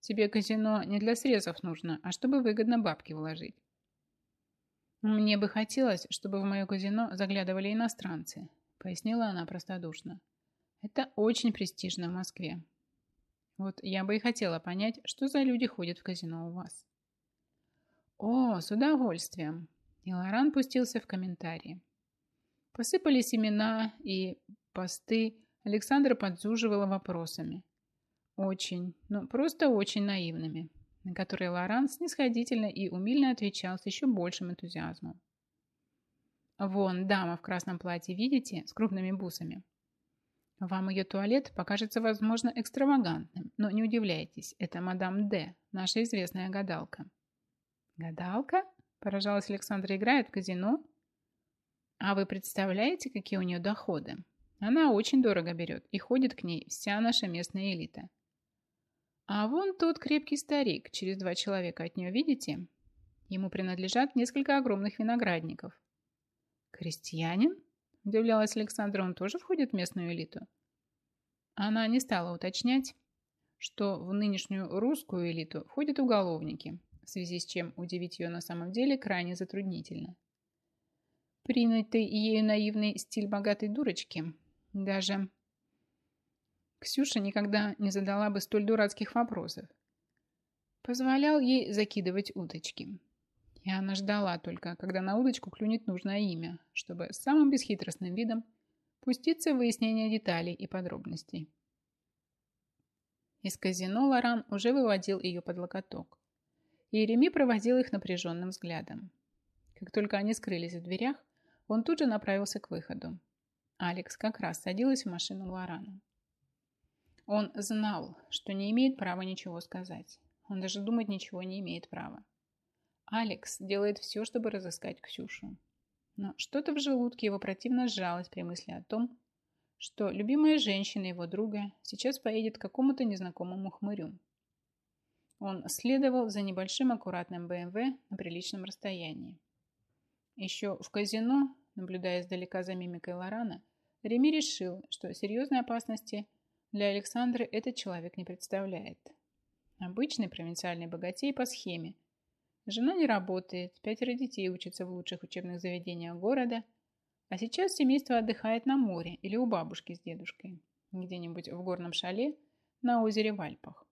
Тебе казино не для срезов нужно, а чтобы выгодно бабки вложить. Мне бы хотелось, чтобы в мое казино заглядывали иностранцы, пояснила она простодушно. Это очень престижно в Москве. Вот я бы и хотела понять, что за люди ходят в казино у вас. О, с удовольствием. И Лоран пустился в комментарии. Посыпались имена и посты Александра подзуживала вопросами. Очень, но просто очень наивными, на которые Лоран снисходительно и умильно отвечал с еще большим энтузиазмом. «Вон, дама в красном платье, видите, с крупными бусами?» Вам ее туалет покажется, возможно, экстравагантным, но не удивляйтесь, это мадам Д, наша известная гадалка. Гадалка? Поражалась Александра, играет в казино. А вы представляете, какие у нее доходы? Она очень дорого берет и ходит к ней вся наша местная элита. А вон тот крепкий старик, через два человека от нее, видите? Ему принадлежат несколько огромных виноградников. «Крестьянин?» – удивлялась Александра, он тоже входит в местную элиту? Она не стала уточнять, что в нынешнюю русскую элиту входят уголовники, в связи с чем удивить ее на самом деле крайне затруднительно. Принятый ею наивный стиль богатой дурочки даже Ксюша никогда не задала бы столь дурацких вопросов. Позволял ей закидывать удочки. И она ждала только, когда на удочку клюнет нужное имя, чтобы с самым бесхитростным видом пуститься в выяснение деталей и подробностей. Из казино Лоран уже выводил ее под локоток. И Ереми проводил их напряженным взглядом. Как только они скрылись в дверях, он тут же направился к выходу. Алекс как раз садилась в машину Лорана. Он знал, что не имеет права ничего сказать. Он даже думать ничего не имеет права. Алекс делает все, чтобы разыскать Ксюшу. Но что-то в желудке его противно сжалось при мысли о том, что любимая женщина его друга сейчас поедет к какому-то незнакомому хмырю. Он следовал за небольшим аккуратным БМВ эм на приличном расстоянии. Еще в казино, наблюдая издалека за мимикой Лорана, Реми решил, что серьезной опасности для Александры этот человек не представляет. Обычный провинциальный богатей по схеме. Жена не работает, пятеро детей учатся в лучших учебных заведениях города, а сейчас семейство отдыхает на море или у бабушки с дедушкой, где-нибудь в горном шале на озере в Альпах.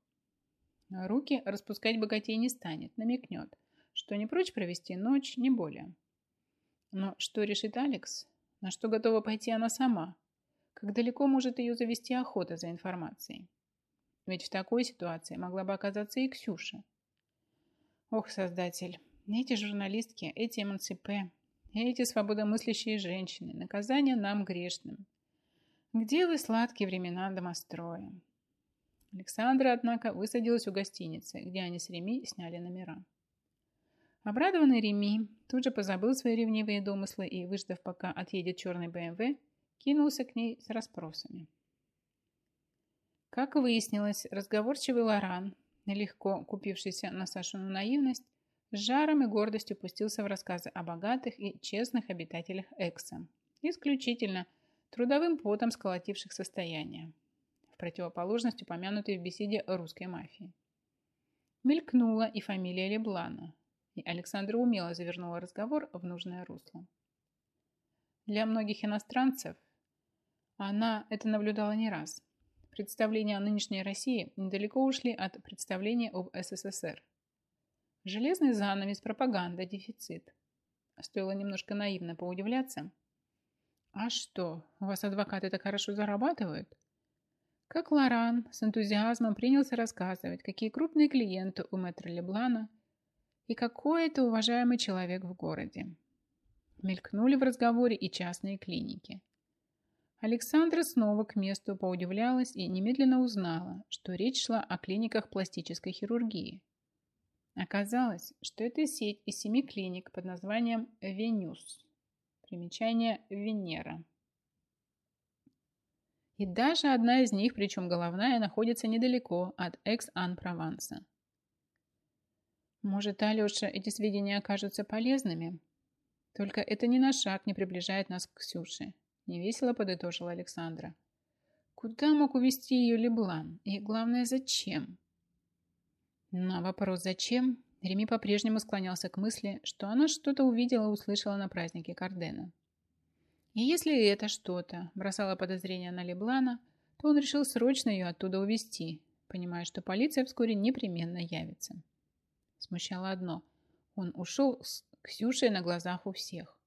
Руки распускать богатей не станет, намекнет, что не прочь провести ночь, не более. Но что решит Алекс, на что готова пойти она сама? Как далеко может ее завести охота за информацией? Ведь в такой ситуации могла бы оказаться и Ксюша. Ох, создатель, эти журналистки, эти эмансипе, эти свободомыслящие женщины, наказание нам грешным. Где вы, сладкие времена домостроя? Александра, однако, высадилась у гостиницы, где они с Реми сняли номера. Обрадованный Реми тут же позабыл свои ревнивые домыслы и, выждав, пока отъедет черный БМВ, эм кинулся к ней с расспросами. Как выяснилось, разговорчивый Лоран, легко купившийся на Сашину наивность, с жаром и гордостью пустился в рассказы о богатых и честных обитателях Экса, исключительно трудовым потом сколотивших состояние, в противоположность упомянутой в беседе русской мафии. Мелькнула и фамилия Леблана, и Александра умело завернула разговор в нужное русло. Для многих иностранцев она это наблюдала не раз. Представления о нынешней России недалеко ушли от представления об СССР. Железный занавес, пропаганда, дефицит. А стоило немножко наивно поудивляться. «А что, у вас адвокаты так хорошо зарабатывают?» Как Лоран с энтузиазмом принялся рассказывать, какие крупные клиенты у мэтра Леблана – и какой это уважаемый человек в городе. Мелькнули в разговоре и частные клиники. Александра снова к месту поудивлялась и немедленно узнала, что речь шла о клиниках пластической хирургии. Оказалось, что это сеть из семи клиник под названием «Венюс». Примечание «Венера». И даже одна из них, причем головная, находится недалеко от Экс-Ан-Прованса. Может, Алеша, эти сведения окажутся полезными? Только это ни на шаг не приближает нас к Ксюше. Невесело подытожила Александра. Куда мог увести ее Леблан? И главное, зачем? На вопрос «зачем?» Реми по-прежнему склонялся к мысли, что она что-то увидела и услышала на празднике Кардена. И если это что-то бросало подозрение на Леблана, то он решил срочно ее оттуда увезти, понимая, что полиция вскоре непременно явится. Смущало одно. Он ушел с Ксюшей на глазах у всех.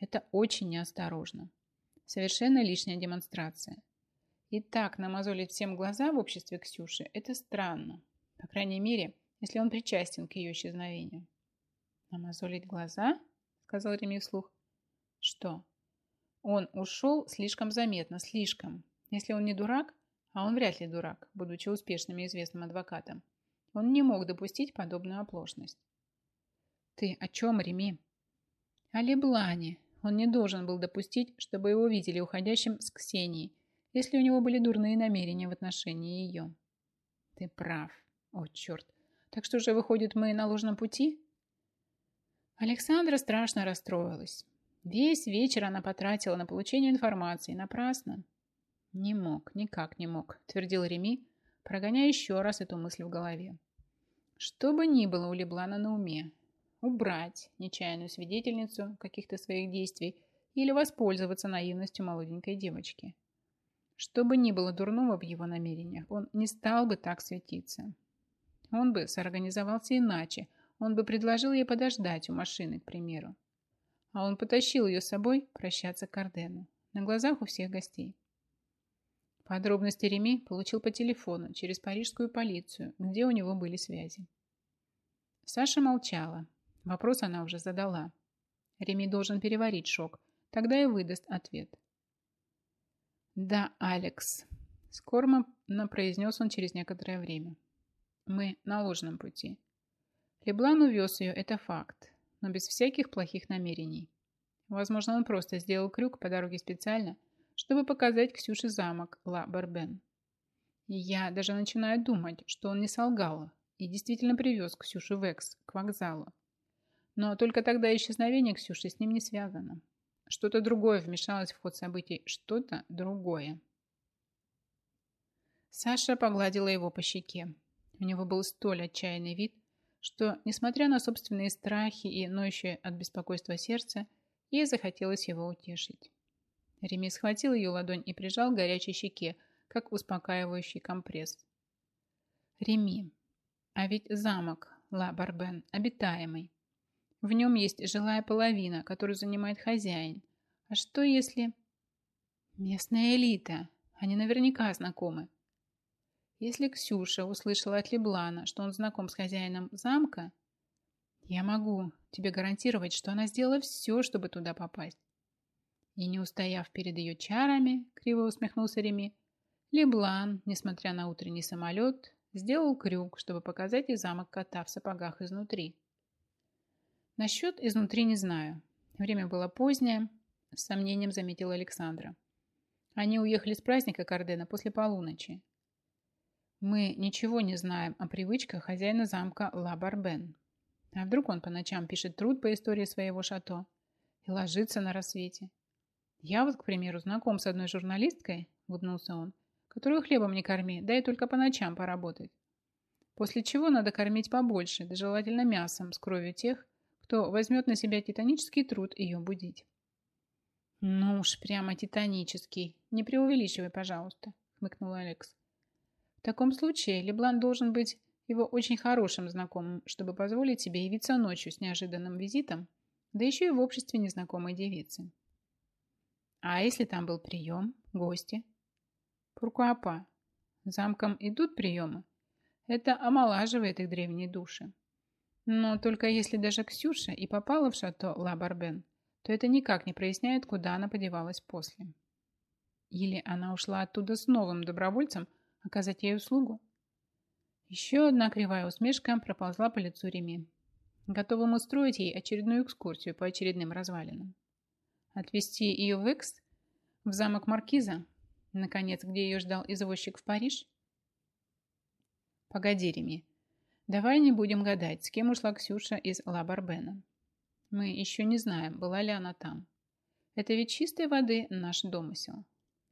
Это очень неосторожно. Совершенно лишняя демонстрация. И так намазолить всем глаза в обществе Ксюши – это странно. По крайней мере, если он причастен к ее исчезновению. «Намазолить глаза?» – сказал Реми вслух. «Что?» «Он ушел слишком заметно, слишком. Если он не дурак, а он вряд ли дурак, будучи успешным и известным адвокатом, он не мог допустить подобную оплошность. «Ты о чем, Реми?» «О Леблане. Он не должен был допустить, чтобы его видели уходящим с Ксенией, если у него были дурные намерения в отношении ее». «Ты прав. О, черт. Так что же, выходит, мы на ложном пути?» Александра страшно расстроилась. Весь вечер она потратила на получение информации напрасно. «Не мог, никак не мог», – твердил Реми, прогоняя еще раз эту мысль в голове. Что бы ни было у Леблана на уме, убрать нечаянную свидетельницу каких-то своих действий или воспользоваться наивностью молоденькой девочки. Что бы ни было дурного в его намерениях, он не стал бы так светиться. Он бы сорганизовался иначе, он бы предложил ей подождать у машины, к примеру. А он потащил ее с собой прощаться к Ордену, на глазах у всех гостей. Подробности Реми получил по телефону через парижскую полицию, где у него были связи. Саша молчала. Вопрос она уже задала. Реми должен переварить шок, тогда и выдаст ответ. «Да, Алекс», — скорбно произнес он через некоторое время. «Мы на ложном пути». Леблан увез ее, это факт, но без всяких плохих намерений. Возможно, он просто сделал крюк по дороге специально — чтобы показать Ксюше замок Ла-Барбен. Я даже начинаю думать, что он не солгал и действительно привез Ксюшу в Экс к вокзалу. Но только тогда исчезновение Ксюши с ним не связано. Что-то другое вмешалось в ход событий, что-то другое. Саша погладила его по щеке. У него был столь отчаянный вид, что, несмотря на собственные страхи и ноющие от беспокойства сердце, ей захотелось его утешить. Реми схватил ее ладонь и прижал к горячей щеке, как успокаивающий компресс. Реми, а ведь замок Ла-Барбен обитаемый. В нем есть жилая половина, которую занимает хозяин. А что если... Местная элита. Они наверняка знакомы. Если Ксюша услышала от Леблана, что он знаком с хозяином замка, я могу тебе гарантировать, что она сделала все, чтобы туда попасть. И не устояв перед ее чарами, криво усмехнулся Реми, Леблан, несмотря на утренний самолет, сделал крюк, чтобы показать и замок кота в сапогах изнутри. Насчет изнутри не знаю. Время было позднее, с сомнением заметила Александра. Они уехали с праздника Кардена после полуночи. Мы ничего не знаем о привычках хозяина замка Ла Барбен. А вдруг он по ночам пишет труд по истории своего шато и ложится на рассвете? «Я вот, к примеру, знаком с одной журналисткой», – улыбнулся он, «которую хлебом не корми, дай только по ночам поработать. После чего надо кормить побольше, да желательно мясом с кровью тех, кто возьмет на себя титанический труд ее будить». «Ну уж прямо титанический, не преувеличивай, пожалуйста», – хмыкнул Алекс. «В таком случае Леблан должен быть его очень хорошим знакомым, чтобы позволить себе явиться ночью с неожиданным визитом, да еще и в обществе незнакомой девицы». А если там был прием, гости? Пуркуапа. Замкам идут приемы. Это омолаживает их древние души. Но только если даже Ксюша и попала в шато Ла-Барбен, то это никак не проясняет, куда она подевалась после. Или она ушла оттуда с новым добровольцем оказать ей услугу? Еще одна кривая усмешка проползла по лицу Реми, готовым устроить ей очередную экскурсию по очередным развалинам. Отвезти ее в Экс? В замок Маркиза? Наконец, где ее ждал извозчик в Париж? Погоди, Реми. Давай не будем гадать, с кем ушла Ксюша из Ла Барбена. Мы еще не знаем, была ли она там. Это ведь чистой воды наш домысел.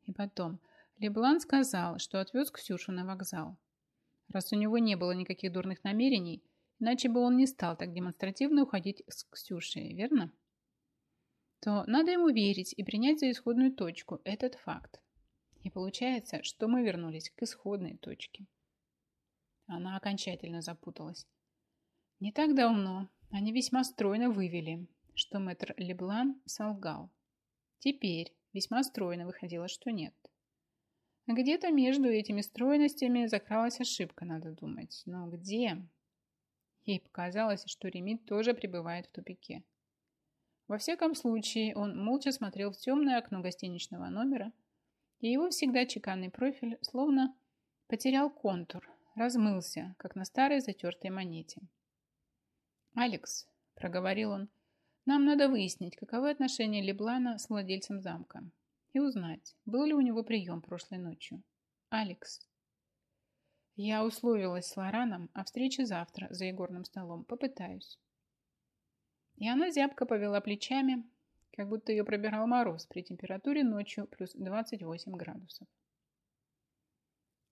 И потом, Леблан сказал, что отвез Ксюшу на вокзал. Раз у него не было никаких дурных намерений, иначе бы он не стал так демонстративно уходить с Ксюшей, верно? то надо ему верить и принять за исходную точку этот факт. И получается, что мы вернулись к исходной точке. Она окончательно запуталась. Не так давно они весьма стройно вывели, что мэтр Леблан солгал. Теперь весьма стройно выходило, что нет. Где-то между этими стройностями закралась ошибка, надо думать. Но где? Ей показалось, что Ремит тоже пребывает в тупике. Во всяком случае, он молча смотрел в темное окно гостиничного номера, и его всегда чеканный профиль словно потерял контур, размылся, как на старой затертой монете. «Алекс», — проговорил он, — «нам надо выяснить, каковы отношения Леблана с владельцем замка и узнать, был ли у него прием прошлой ночью. Алекс». «Я условилась с Лораном о встрече завтра за игорным столом. Попытаюсь». И она зябко повела плечами, как будто ее пробирал мороз при температуре ночью плюс 28 градусов.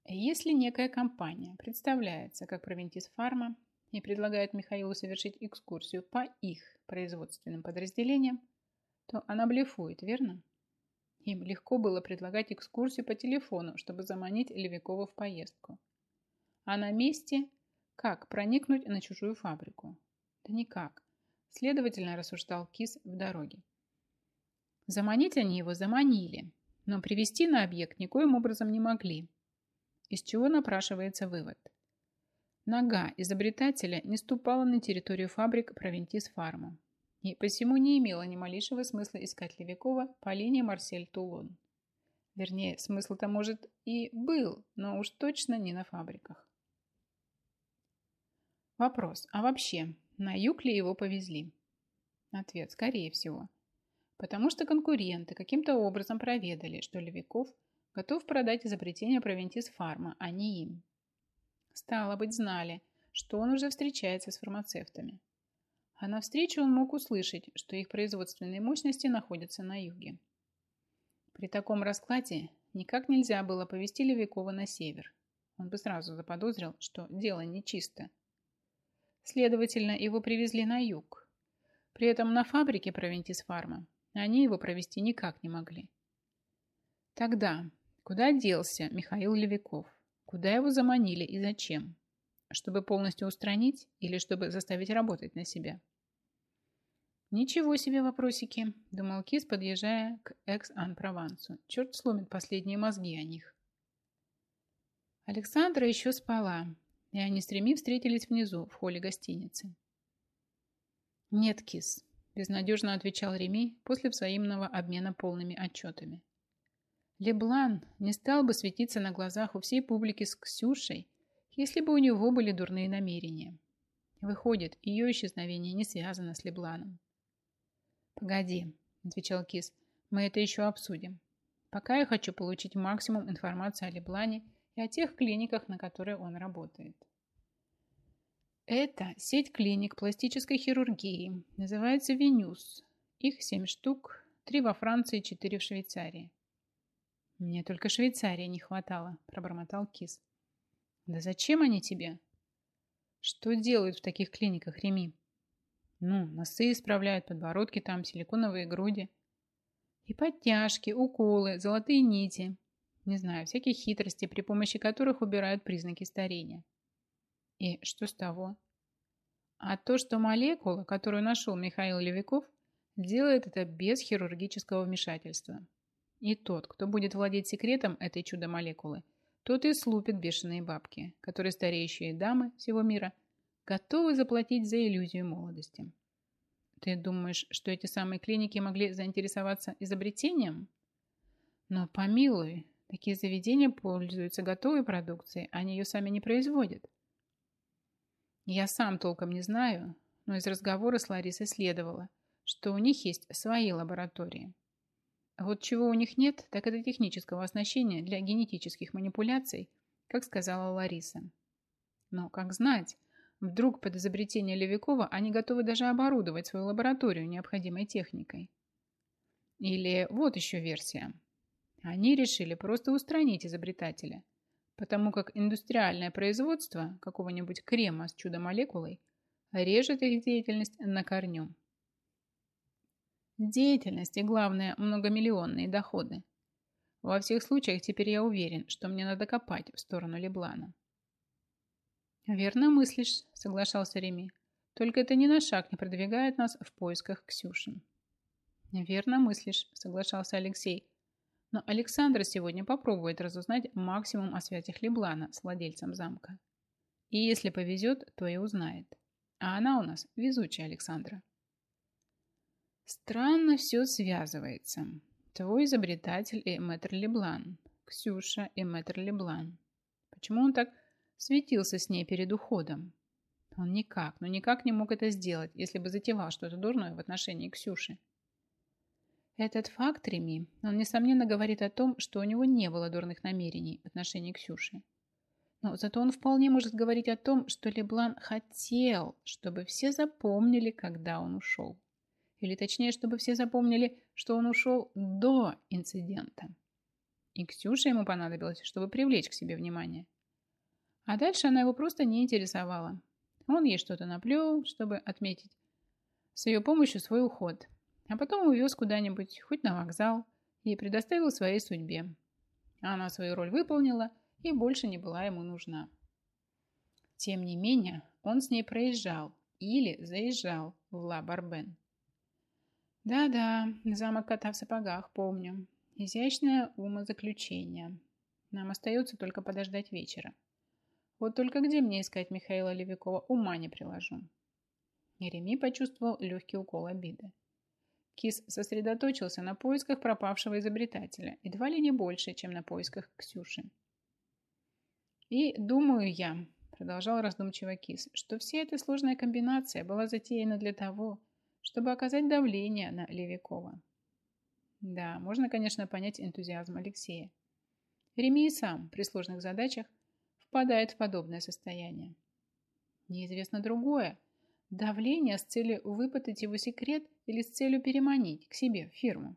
Если некая компания представляется как Провентис Фарма и предлагает Михаилу совершить экскурсию по их производственным подразделениям, то она блефует, верно? Им легко было предлагать экскурсию по телефону, чтобы заманить Левикова в поездку. А на месте как проникнуть на чужую фабрику? Да никак. Следовательно, рассуждал Кис в дороге. Заманить они его заманили, но привести на объект никоим образом не могли. Из чего напрашивается вывод. Нога изобретателя не ступала на территорию фабрик Провентис Фарма, и посему не имела ни малейшего смысла искать Левикова по линии Марсель-Тулон. Вернее, смысл-то, может, и был, но уж точно не на фабриках. Вопрос, а вообще, на юг ли его повезли? Ответ, скорее всего. Потому что конкуренты каким-то образом проведали, что Левиков готов продать изобретение Провентис Фарма, а не им. Стало быть, знали, что он уже встречается с фармацевтами. А на встрече он мог услышать, что их производственные мощности находятся на юге. При таком раскладе никак нельзя было повести Левикова на север. Он бы сразу заподозрил, что дело нечисто – Следовательно, его привезли на юг. При этом на фабрике Провентисфарма они его провести никак не могли. Тогда куда делся Михаил Левиков? Куда его заманили и зачем? Чтобы полностью устранить или чтобы заставить работать на себя? «Ничего себе вопросики!» – думал Кис, подъезжая к Экс-Ан-Провансу. «Черт сломит последние мозги о них!» Александра еще спала, и они с Реми встретились внизу, в холле гостиницы. «Нет, кис», – безнадежно отвечал Реми после взаимного обмена полными отчетами. Леблан не стал бы светиться на глазах у всей публики с Ксюшей, если бы у него были дурные намерения. Выходит, ее исчезновение не связано с Лебланом. «Погоди», – отвечал Кис, – «мы это еще обсудим. Пока я хочу получить максимум информации о Леблане и о тех клиниках, на которые он работает. Это сеть клиник пластической хирургии, называется Венюс. Их семь штук, три во Франции, четыре в Швейцарии. «Мне только Швейцарии не хватало», – пробормотал Кис. «Да зачем они тебе?» «Что делают в таких клиниках, Реми?» «Ну, носы исправляют, подбородки там, силиконовые груди». «И подтяжки, уколы, золотые нити. Не знаю, всякие хитрости, при помощи которых убирают признаки старения. И что с того? А то, что молекула, которую нашел Михаил Левиков, делает это без хирургического вмешательства. И тот, кто будет владеть секретом этой чудо-молекулы, тот и слупит бешеные бабки, которые стареющие дамы всего мира готовы заплатить за иллюзию молодости. Ты думаешь, что эти самые клиники могли заинтересоваться изобретением? Но помилуй, Такие заведения пользуются готовой продукцией, они ее сами не производят. Я сам толком не знаю, но из разговора с Ларисой следовало, что у них есть свои лаборатории. Вот чего у них нет, так это технического оснащения для генетических манипуляций, как сказала Лариса. Но как знать, вдруг под изобретение Левикова они готовы даже оборудовать свою лабораторию необходимой техникой. Или вот еще версия – они решили просто устранить изобретателя, потому как индустриальное производство какого-нибудь крема с чудо-молекулой режет их деятельность на корню. Деятельность и, главное, многомиллионные доходы. Во всех случаях теперь я уверен, что мне надо копать в сторону Леблана. «Верно мыслишь», — соглашался Реми. «Только это ни на шаг не продвигает нас в поисках Ксюши». «Верно мыслишь», — соглашался Алексей. Но Александра сегодня попробует разузнать максимум о связи Хлеблана с владельцем замка. И если повезет, то и узнает. А она у нас везучая Александра. Странно все связывается. Твой изобретатель и мэтр Леблан. Ксюша и мэтр Леблан. Почему он так светился с ней перед уходом? Он никак, но ну никак не мог это сделать, если бы затевал что-то дурное в отношении Ксюши. Этот факт Реми, он, несомненно, говорит о том, что у него не было дурных намерений в отношении Ксюши. Но зато он вполне может говорить о том, что Леблан хотел, чтобы все запомнили, когда он ушел. Или точнее, чтобы все запомнили, что он ушел до инцидента. И Ксюше ему понадобилось, чтобы привлечь к себе внимание. А дальше она его просто не интересовала. Он ей что-то наплел, чтобы отметить с ее помощью свой уход а потом увез куда-нибудь, хоть на вокзал, и предоставил своей судьбе. Она свою роль выполнила и больше не была ему нужна. Тем не менее, он с ней проезжал или заезжал в Ла-Барбен. Да-да, замок кота в сапогах, помню. Изящное умозаключение. Нам остается только подождать вечера. Вот только где мне искать Михаила Левикова, ума не приложу. Ереми почувствовал легкий укол обиды. Кис сосредоточился на поисках пропавшего изобретателя, едва ли не больше, чем на поисках Ксюши. «И думаю я», — продолжал раздумчиво Кис, «что вся эта сложная комбинация была затеяна для того, чтобы оказать давление на Левикова». Да, можно, конечно, понять энтузиазм Алексея. Реми и сам при сложных задачах впадает в подобное состояние. Неизвестно другое – Давление с целью выпытать его секрет или с целью переманить к себе в фирму.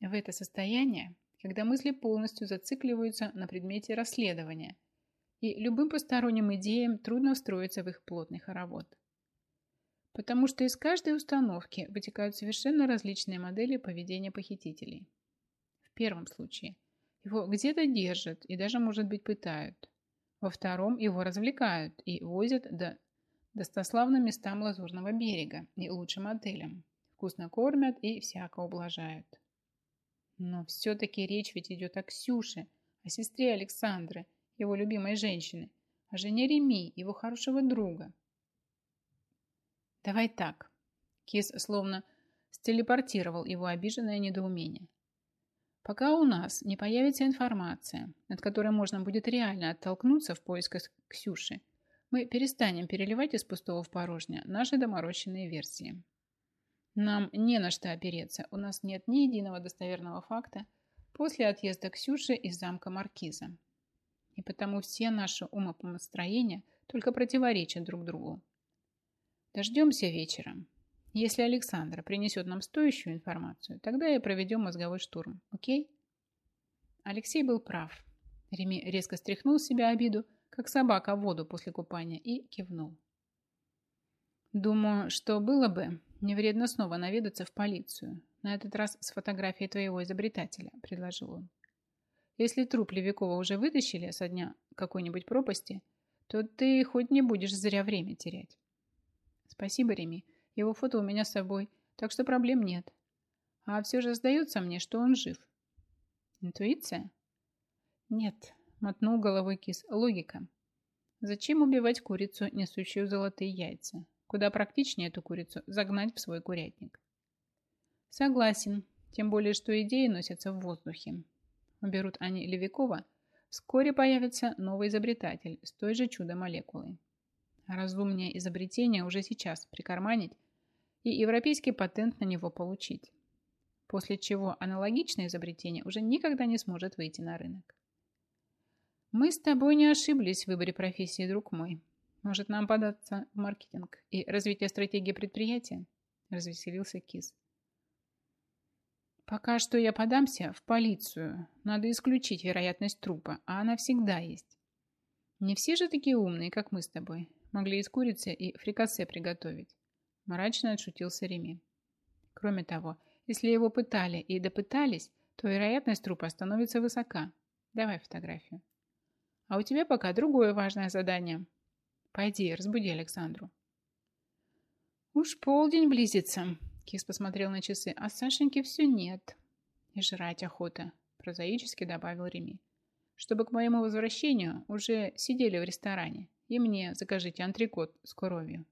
В это состояние, когда мысли полностью зацикливаются на предмете расследования, и любым посторонним идеям трудно встроиться в их плотный хоровод. Потому что из каждой установки вытекают совершенно различные модели поведения похитителей. В первом случае его где-то держат и даже, может быть, пытают. Во втором его развлекают и возят до достославным местам Лазурного берега и лучшим отелям. Вкусно кормят и всяко ублажают. Но все-таки речь ведь идет о Ксюше, о сестре Александры, его любимой женщины, о жене Реми, его хорошего друга. «Давай так». Кис словно стелепортировал его обиженное недоумение. «Пока у нас не появится информация, от которой можно будет реально оттолкнуться в поисках Ксюши, мы перестанем переливать из пустого в порожнее наши доморощенные версии. Нам не на что опереться, у нас нет ни единого достоверного факта после отъезда Ксюши из замка Маркиза. И потому все наши умопомостроения только противоречат друг другу. Дождемся вечером, Если Александра принесет нам стоящую информацию, тогда и проведем мозговой штурм, окей? Алексей был прав. Реми резко стряхнул с себя обиду, как собака воду после купания, и кивнул. Думаю, что было бы, не вредно снова наведаться в полицию. На этот раз с фотографией твоего изобретателя, предложил он. Если труп Левикова уже вытащили со дня какой-нибудь пропасти, то ты хоть не будешь зря время терять. Спасибо, Реми. Его фото у меня с собой, так что проблем нет. А все же сдается мне, что он жив. Интуиция? Нет, мотнул головой кис. Логика. Зачем убивать курицу, несущую золотые яйца? Куда практичнее эту курицу загнать в свой курятник. Согласен, тем более, что идеи носятся в воздухе. Уберут Ани Левикова, вскоре появится новый изобретатель с той же чудо-молекулой. Разумнее изобретение уже сейчас прикарманить и европейский патент на него получить. После чего аналогичное изобретение уже никогда не сможет выйти на рынок. Мы с тобой не ошиблись в выборе профессии, друг мой. Может, нам податься в маркетинг и развитие стратегии предприятия? Развеселился Кис. Пока что я подамся в полицию. Надо исключить вероятность трупа, а она всегда есть. Не все же такие умные, как мы с тобой. Могли из курицы и фрикасе приготовить. Мрачно отшутился Реми. Кроме того, если его пытали и допытались, то вероятность трупа становится высока. Давай фотографию. А у тебя пока другое важное задание. Пойди, разбуди Александру. Уж полдень близится. Кис посмотрел на часы, а Сашеньки все нет. И жрать охота, прозаически добавил Реми. Чтобы к моему возвращению уже сидели в ресторане. И мне закажите антрикот с коровью.